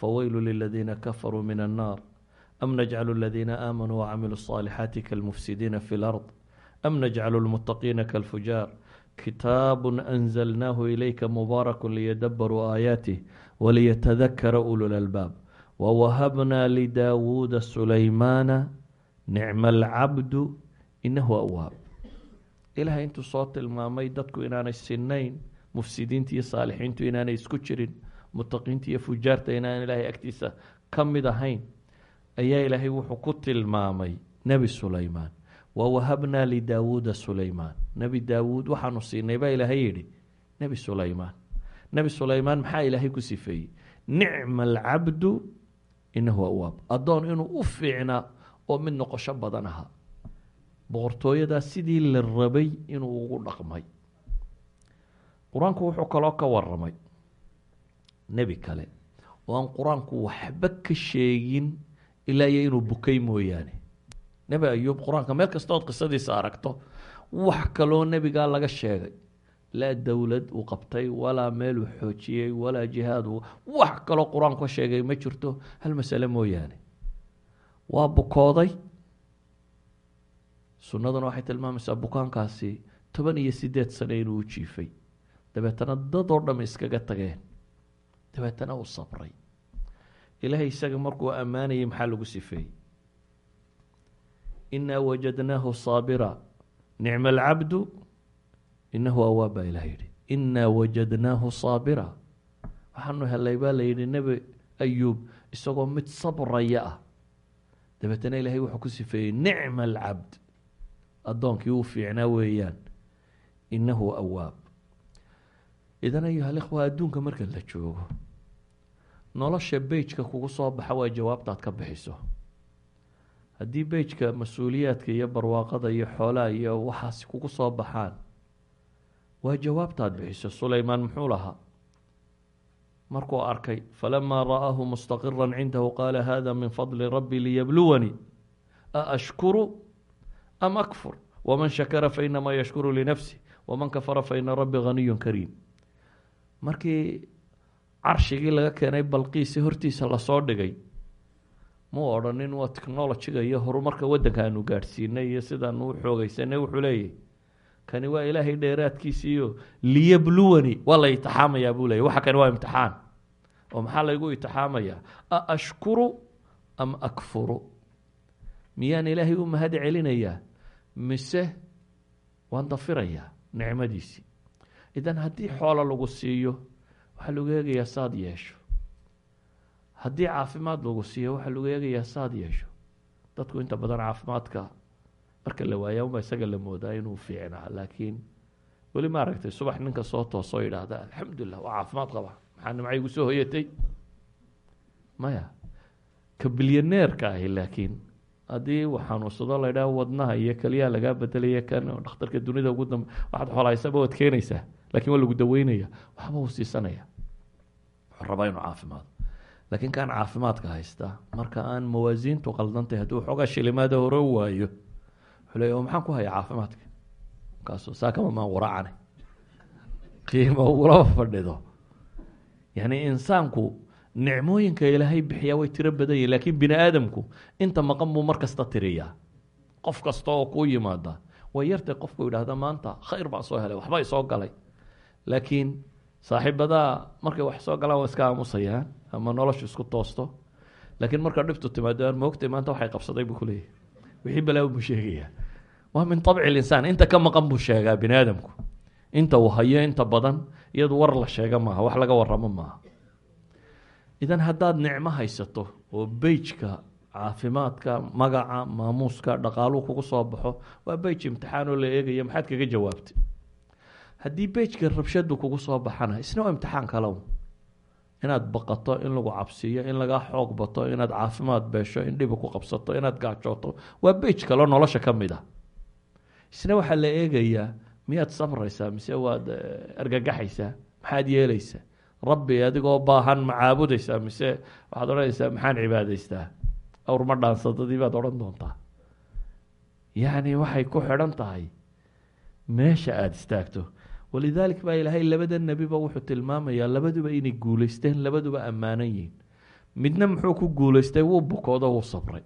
faweylu liladiina kafaruu min annaar am najcalu aladiina aamanuu wacamiluu الصaalixaati kalmufsidiina fi lard am najcalu lmuttaqiina kalfujaar kitaabu anzalnaahu ilayka mubaaraku liyadabaruu aayaatih waliyatadakara ulu lalbaab wawahabnaa lidaawuuda sulaymaana nicma alcabdu inahu awaab ilaahay intuu soo tilmaamay dadku inaanay sinayn mufsidiinta iyo saalixiintu inaanay isku jirin mutaqiinta iyo fujaarta inaan ilaahay agtiisa ka mid ahayn ayaa ilaahay wuxuu ku tilmaamay nebi sulaymaan wawahabnaa lidaawuuda sulaymaan. Nebi daawuud waxaanu siinay baa ilaahay yidhi nebi sulaymaan nebi sulaymaan maxaa ilaahay ku sifeeyey? Nicma alcabdu inahu awaab addoon inuu u fiicnaa oo mid noqosho badan ahaa boqortooyadaa sidii la rabay inuu ugu dhaqmay. Qur'aanku wuxuu kaloo ka waramay nebi kale. Oo aan qur'aanku waxba ka sheegin ilaa iyo inuu bukay mooyaane. Nebi ayuub qur'aanka meel kastood qisadiisa aragto wax kaloo nebigaa laga sheegay. Laa dowlad uu qabtay walaa meel uu xoojiyey walaa jihaad wax kaloo qur'aanku ka sheegay ma jirto hal masale mooyaane. Waa bukooday. Sunnaduna waxay tilmaamaysaa bukaankaasi toban iyo sideed sano inuu u jiifay. Dabeetana dad oo dham iskaga tageen dabeetana uu sabray. Ilaahay isaga markuu ammaanayay maxaa lagu sifeeyey? Inaa wajadnaahu saabira nicma alcabdu inahu awaab baa ilaah yidhi. Inaa wajadnaahu saabira waxaanu helay baa la yidhi nebi ayuub isagoo mid sabraya ah. Dabeetana ilaahay wuxuu ku sifeeyey nicma alcabd addoonkii uu fiicnaa weeyaan. Inahu awaab. Idan ayuha alikhwa adduunka marka la joogo nolosha beijka kugu soo baxa waa jawaabtaad ka bixiso. Haddii beijka mas'uuliyaadka iyo barwaaqada iyo xoolaha iyo waxaasi kugu soo baxaan waa jawaabtaad bixiso sulaymaan muxuu lahaa. Markuu arkay falamaa ra'aahu mustaqira cindahu qaala hada min fadli rabbi liyabluwanii a ashkuru am akfur? Waman shakara fainamaa yashkuru linafsi waman kafara faina rabbi haniyun kariim. Markii carshigii laga keenay balqiisi hortiisa la soo dhigay. Muu odhanin waa technolojiga iyo horumarka waddanka aanu gaadhsiinay iyo sidaanu u xoogeysanay wuxuu leeyahy kani waa ilaahay dheeraadkiisiiyo liyabluwani waa la itixaamayaa buu leeyay waxa kani waa imtixaan. Oo maxaa laygu itixaamayaa a ashkuru am akfuru. Miyaan ilaahay u mahad celinayaa? Mise waan dafirayaa nicmadiisii? Idan haddii xoolo lagu siiyo waxaa lagu eegayaa saad yeesho. Haddii caafimaad lagu siiyo waxaa lagu eegayaa saad yeesho. Dadku inta badan caafimaadka marka la waaya unbaa isaga la moodaa inuu fiicnaa laakiin weli ma aragtay subax ninka soo toosoo yidhaahda alxamdulilah waa caafimaad qaba. Maxaa nimca igu soo hoyatay? Maya ka bilyaneerka ahi laakiin haddii uu xanuunsado la ydhaha wadnaha iyo keliyaha lagaa bedelaya kan dhakhtarka dunida ugu dambe waxaad xoolahaysaba waad keenaysaa laakiin waa lagu daweynaya waxba uu siisanaya. Wuxuu rabaa inuu caafimaado laakiin kaan caafimaadka haysta marka aan mawaasiintu qaldantay hadduu xoogaa shilimaada hore waayo wuxuu leeya maxaan ku hayaa caafimaadka? Markaasu saa kama maan waraacane. Qiimo ugulaba fadhido. Yani insaanku nicmooyinka ilaahay bixiyaa way tiro badan yihiin lakiin bini aadamku inta maqan buu mar kasta tiriyaa. Qof kasta oo kuu yimaada way yartay qofku yidhaahda maanta khayr baan soo helay waxba isoo galay laakiin saaxiibadaa markay wax soo galaan waa iska aamusayaan ama noloshu isku toosto. Laakiin markaa dhibtu timaado moogtay maanta waxay qabsaday buu kuleeyahy wixii balaawi buu sheegayaa. Waa min abci linsaan inta ka maqan buu sheegaa bini aadamku inta uu hayo inta badan iyadu war la sheega maaha wax laga waramo maaha. Idan haddaad nicmo haysato oo beijka caafimaadka magaca maamuuska dhaqaaluu kugu soo baxo waa beij imtixaan oo la eegaya maxaad kaga jawaabtay haddii beijka rabshadu kugu soo baxana isna waa imtixaan kalow. Inaad baqato in lagu cabsiiyo in lagaa xoog bato inaad caafimaad beesho in dhibi ku qabsato inaad gaajooto. Waa beij kaloo nolosha ka mid a isna waxaa la eegayaa miyaad sabraysaa mise waad argagaxaysaa maxaad yeeleysaa rabbi adigoo baahan ma caabudaysaa mise waxaad odhanaysaa maxaan cibaadaystaa? Awr ma dhaansadadii baad odhan doontaa. Yacni waxay ku xidhan tahay meesha aada istaagto walidaalik baa ilaahay labada nebiba wuxuu tilmaamayaa labaduba inay guuleysteen labaduba ammaanan yihiin. Midna muxuu ku guuleystay wuu bukoodo wuu sabray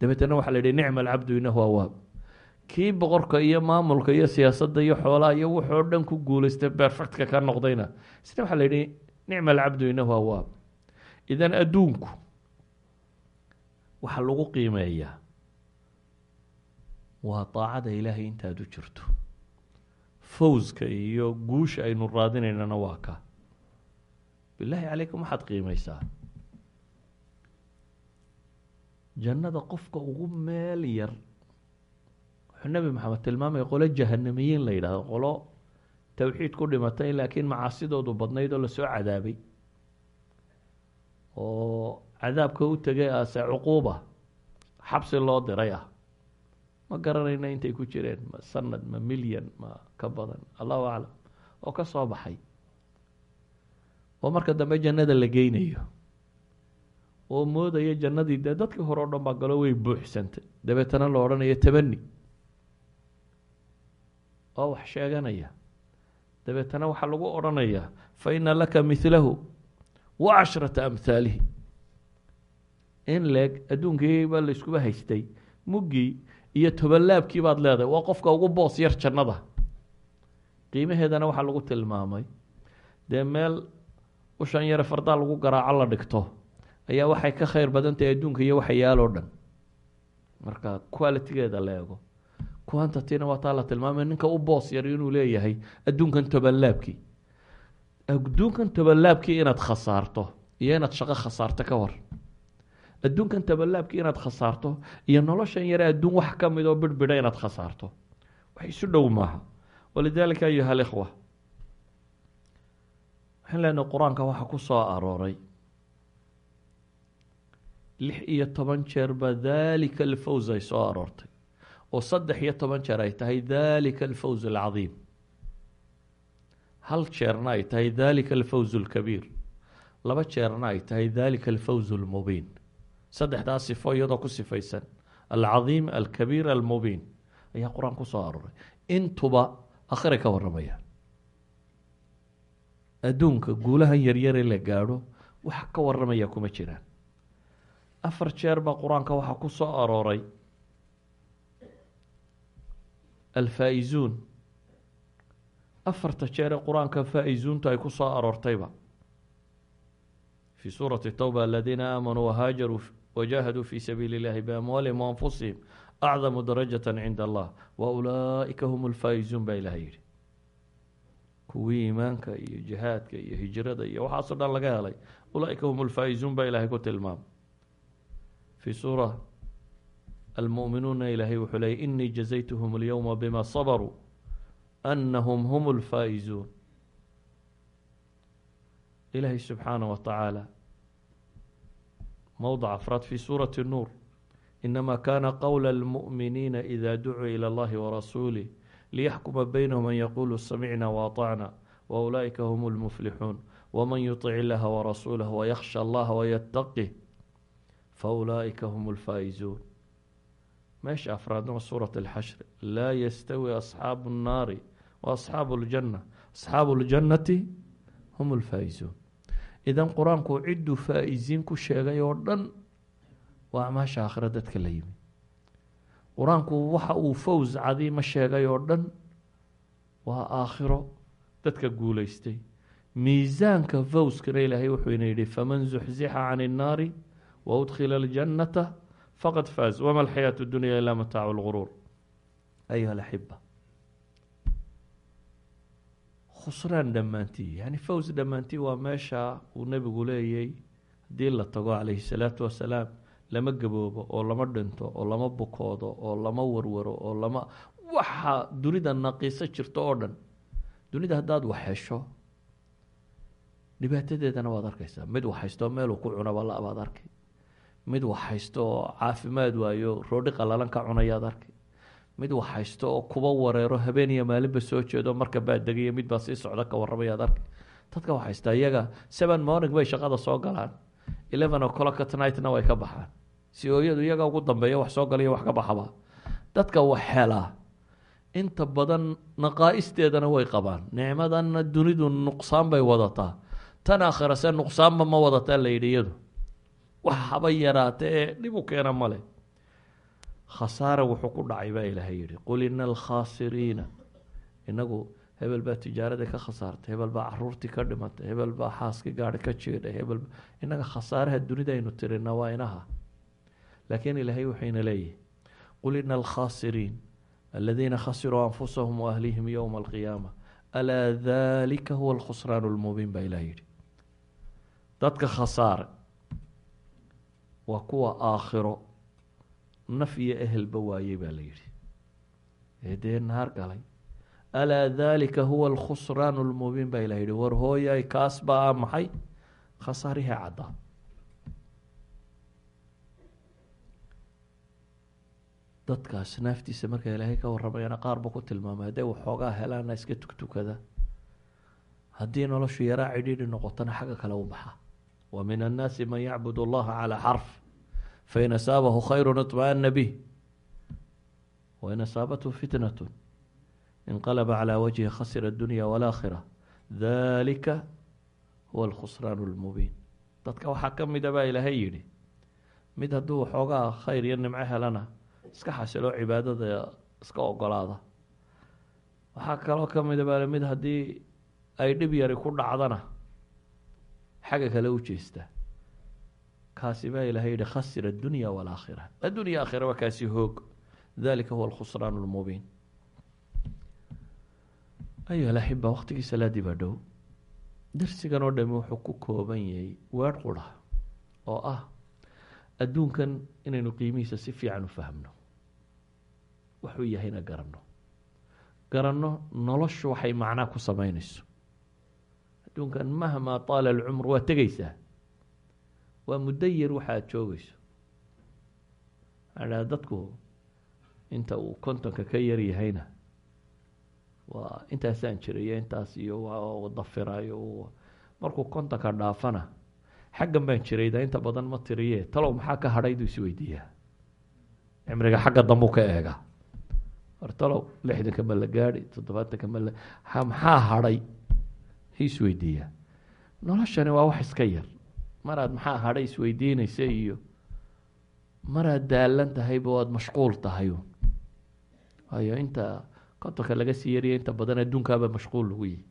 dabeetana waxaa la yihi nicma alcabdu inahu awaab kii boqorka iyo maamulka iyo siyaasadda iyo xoolaha iyo wuxoo dhan ku guuleystay berfectka ka noqdayna. Isna waxaa la yihi nicma alcabdu inahu awaab idan adduunku waxaa lagu qiimeeyaa waa daacada ilaahay intaad u jirto fawska iyo guusha aynu raadinaynana waa ka. Bilaahi calaykum waxaad qiimeysaa jannada qofka ugu meel yar wuxuu nebi maxamed tilmaamaya qolo jahanamiyiin la yidhahdo qolo towxiid ku dhimatay laakiin macaasidoodu badnayd oo la soo cadaabay. Oo cadaabka u tegay ase cuquuba xabsi loo diray ah ma garanayna intay ku jireen ma sanad ma milyan ma ka badan. Allahu aclam. Oo ka soo baxay. Oo marka dambe jannada la geynayo. Oo moodaya jannadii. Dee dadkii hore o dhan baa galo way buuxsantay. Dabeetana la odhanayo tabani oo wax sheeganaya. Dabeetana waxaa lagu odhanayaa fa ina laka midlahu wa cashrata amhaalihi in leeg adduunkii baa la iskuba haystay. Muggii iyo tobanlaabkii baad leedahay waa qofka ugu boos yar jannada. Qiimaheedana waxaa lagu tilmaamay dee meel ushan yare fardaa lagu garaaco la dhigto ayaa waxay ka kheyr badan tahay adduunka iyo waxa yaaloo dhan. Marka qualitigeeda la eego waa taa la tilmaamay ninka u boos yar inuu leeyahay adduunkan tobanlaabkii adduunkan tobanlaabkii inaad khasaarto iyo inaad shaqo khasaarto ka war adduunkan tabalaabkii inaad khasaarto iyo noloshan yare adduun wax ka mid oo birbidha inaad khasaarto. Wax isu dhow maaha. Walidaalika ayuha alikhwa waxaan leenahay qur'aanka waxaa ku soo arooray. Lix iyo toban jeer baa daalika alfawz ay soo aroortay. Oo saddex iyo toban jeer ay tahay daalika alfawz alcadiim. Hal jeerna ay tahay daalika alfawz alkabiir. Laba jeerna ay tahay daalika alfawz almubiin saddexdaa sifo iyadoo ku sifaysan. Alcadiim alkabiir almubiin. Ayaa qur'aan ku soo aroray intuba akhiray ka warramaya. Adduunka guulahan yaryare la gaadho wax ka warramaya kuma jiraan. Afar jeer baa qur'aanka waxaa ku soo arooray. Alfaa'izuun. Afarta jeer ee qur'aanka faa-izuuntu ay ku soo aroortayba. Fii suurati towba aladiina aamanuu wahaajaruu وجاهدوا في سبيل الله بأموالهم وأنفسهم أعظم درجة عند الله وأولئك هم الفائزون baa ilaah yihi kuwii iimaanka iyo jihaadka iyo hijrada iyo waxaasoo dhan laga helay ulaaئika hum الفائزون baa ilahay ku tilmaamay في sورة المؤminuuna ilahay wuxuu leeyay إنii جزayتهم اليوم بma صبروا أنهم هم الفائزون إلهي سبحانه وتعالى موضع أفراد في سورة النور إنما كان قول المؤمنين إذا دعوا إلى الله ورسوله ليحكم بينهم أن يقولوا سمعنا وأطعنا وأولئك هم المفلحون ومن يطع الله ورسوله ويخشى الله ويتقه فأولئك هم الفائزون مش أفرادنا سورة الحشر لا يستوي أصحاب النار وأصحاب الجنة أصحاب الجنة هم الفائزون idan qur'aanku cidduu faa-isiin ku sheegay oo dhan waa acmaasha aakhira dadka la yimi. Qur'aanku waxa uu faws cadiima sheegay oo dhan waa aakhiro dadka guuleystay miisaanka fawskana ilaahay wuxuu ina yidhi faman zuxzixa can innaari wa udkhila aljannata faqad faaz wama alxayaatu dunya ilaa mataacu lguruur ayuha alaxiba khusraan dhammaantii. Yani fows dhammaantii waa meesha uu nebigu leeyay haddii la tago calayhi salaatu wasalaam lama gaboobo oo lama dhinto oo lama bukoodo oo lama warwaro oo lama waxa dunida naqiiso jirto oo dhan. Dunida haddaad wax hesho dhibaatadeedana waad arkaysaa. Mid wax haysto meeluu ku cunaba la-baad arkay. Mid wax haysto oo caafimaad waayo roodhi qalalan ka cunayaad arkay mid wax haysto oo kuba wareero habeen iyo maalinba soo jeedo marka baa degaya mid baa sii socda ka warramayaad arkay dadka wax haysta iyaga seven morning bay shaqada soo galaan. Eleven o'clock at nightna way ka baxaan. Si ooyadu iyaga ugu dambeeya wax soo galaya wax ka baxaba. Dadka wax helaa inta badan naqaa-isteedana way qabaan. Nicmadanna dunidu nuqsaan bay wadataa. Tan aakhira se nuqsaanba ma wadataa la yidhi iyadu. Wax haba yaraata ee dhib u keena male khasaara wuxuu ku dhacay baa ilaahay yihi qul ina alkhaasiriina inagu hebel baa tijaaradii ka khasaartay hebel baa caruurtii ka dhimatay hebel baa xaaskii gaari ka jiidhay hebel inaga khasaaraha dunida aynu tirina waa inaha. Laakiin ilaahay wuxuyna leeyihi qul ina alkhaasiriin aladiina khasiruu anfusahum waahlihim yowma alqiyaama alaa dalika huwa alkhusraan lmubiin baa ilaah yihi dadka khasaare waa kuwa aakhiro naf iyo ehelba waayey baa la yihi ee dee naar galay. Alaa dalika huwa alkhusraan lmubiin baa ilah yihi war hooyay kaas baa a maxay? Khasaarihii caddaa dadkaas naaftiisa marka ilaahay ka waramayana qaar buu ku tilmaamay hadday waxoogaa helaana iska tugtukada haddii noloshu yaraa cidhiidhi noqotona xagga kale u baxa. Wa min annaasi man yacbud allaha calaa xarf fain asaabahu khayru iطmaana bih wain asaabathu fitnatu inqalaba calaa wajhi khasira adunya walaakhira dalika huwa alkhusraan lmubiin dadka waxaa ka mida baa ilaahay yidhi mid hadduu waxoogaa khayr iyo nimco helana iska xasiloo cibaadada iska ogolaada waxaa kaloo ka mida baa mid haddii ay dhib yari ku dhacdana xagga kale u jeesta kaasi baa ilahay yihi khasira adunya walaakhira addunya aakhira waa kaasi hoog. Dalika huwa alkhusraan lmubiin ayuha alaxiba waqtigii salaadii baa dhow. Darsigan oo dhami wuxuu ku kooban yahay weer qura oo ah adduunkan inaynu qiimihiisa si fiican u fahmno waxuu yahayna garanno. Garanno noloshu waxay macnaa ku sameynayso adduunkan mahmaa taala alcumr waa tegeysaa waa muddo yar waxa aada joogeyso waxaa dhaha dadku inta uu kontonka ka yar yahayna waa intaasaan jirayo intaas iyo waa dafirayo markuu kontonka dhaafana xaggan baan jirayda inta badan ma tiriye talow maxaa ka hadhayduu isweydiiyaa cimriga xagga dambuu ka eegaa war talow lixdanka ma la gaadhi toddobaatanka ma la maxaa hadhay? Isweydiiyaa noloshani waa wax iska yar maraad maxaa hadhay isweydiinaysa iyo maraad daalan tahayba waad mashquul tahay waayo inta kontonka laga sii yariya inta badan adduunkaaba mashquul lagu yihi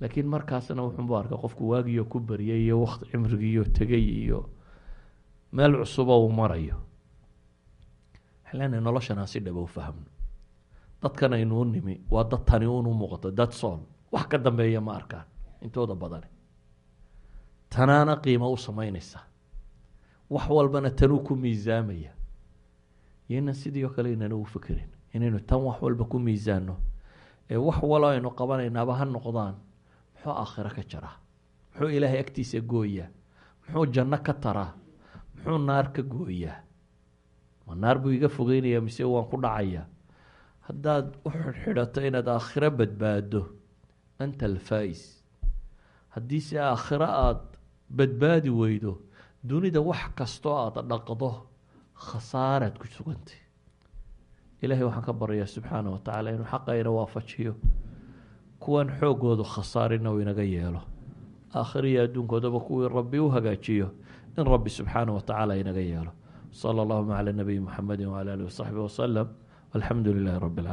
laakiin markaasna wuxuunbu arka qofku waagiyo ku baryay iyo waqti cimrigiiyo tegay iyo meel cusubo uu marayo. Waxaan leenahay noloshan si dhaba u fahmno. Dadkan aynuu nimi waa dad tani unu muuqato dad sool wax ka dambeeya ma arkaan intooda badani tanaana qiimo u sameyneysa wax walbana tanuu ku miisaamaya. Yaynan sidii oo kale inana u fekerin inaynu tan wax walba ku miisaano ee wax walo aynu qabanaynaaba ha noqdaan muxuu aakhiro ka jaraa muxuu ilaahay agtiisa gooyaa muxuu janno ka taraa muxuu naar ka gooyaa ma naar buu iga fogeynaya mise waan ku dhacayaa haddaad u xidhxidhato inaad aakhiro badbaado anta alfaa-is. Haddiise aakhiro aada badbaadi weydo. Dunida wax kastoo aada dhaqdo khasaaraad ku sugantay. Ilaahay waxaan ka baryayaa subxaana wa tacaala inuu xaqayna waafajiyo. Kuwan xoogoodu khasaarina uu inaga yeelo. Aakhiriya adduunkoodaba kuwii rabbi u hagaajiyo in rabbi subxaana wa tacaala inaga yeelo. Sala allahuma cala nabiyi muxamedi wcala alihi wasaxbi wasalam alxamdu lilahi lcalamin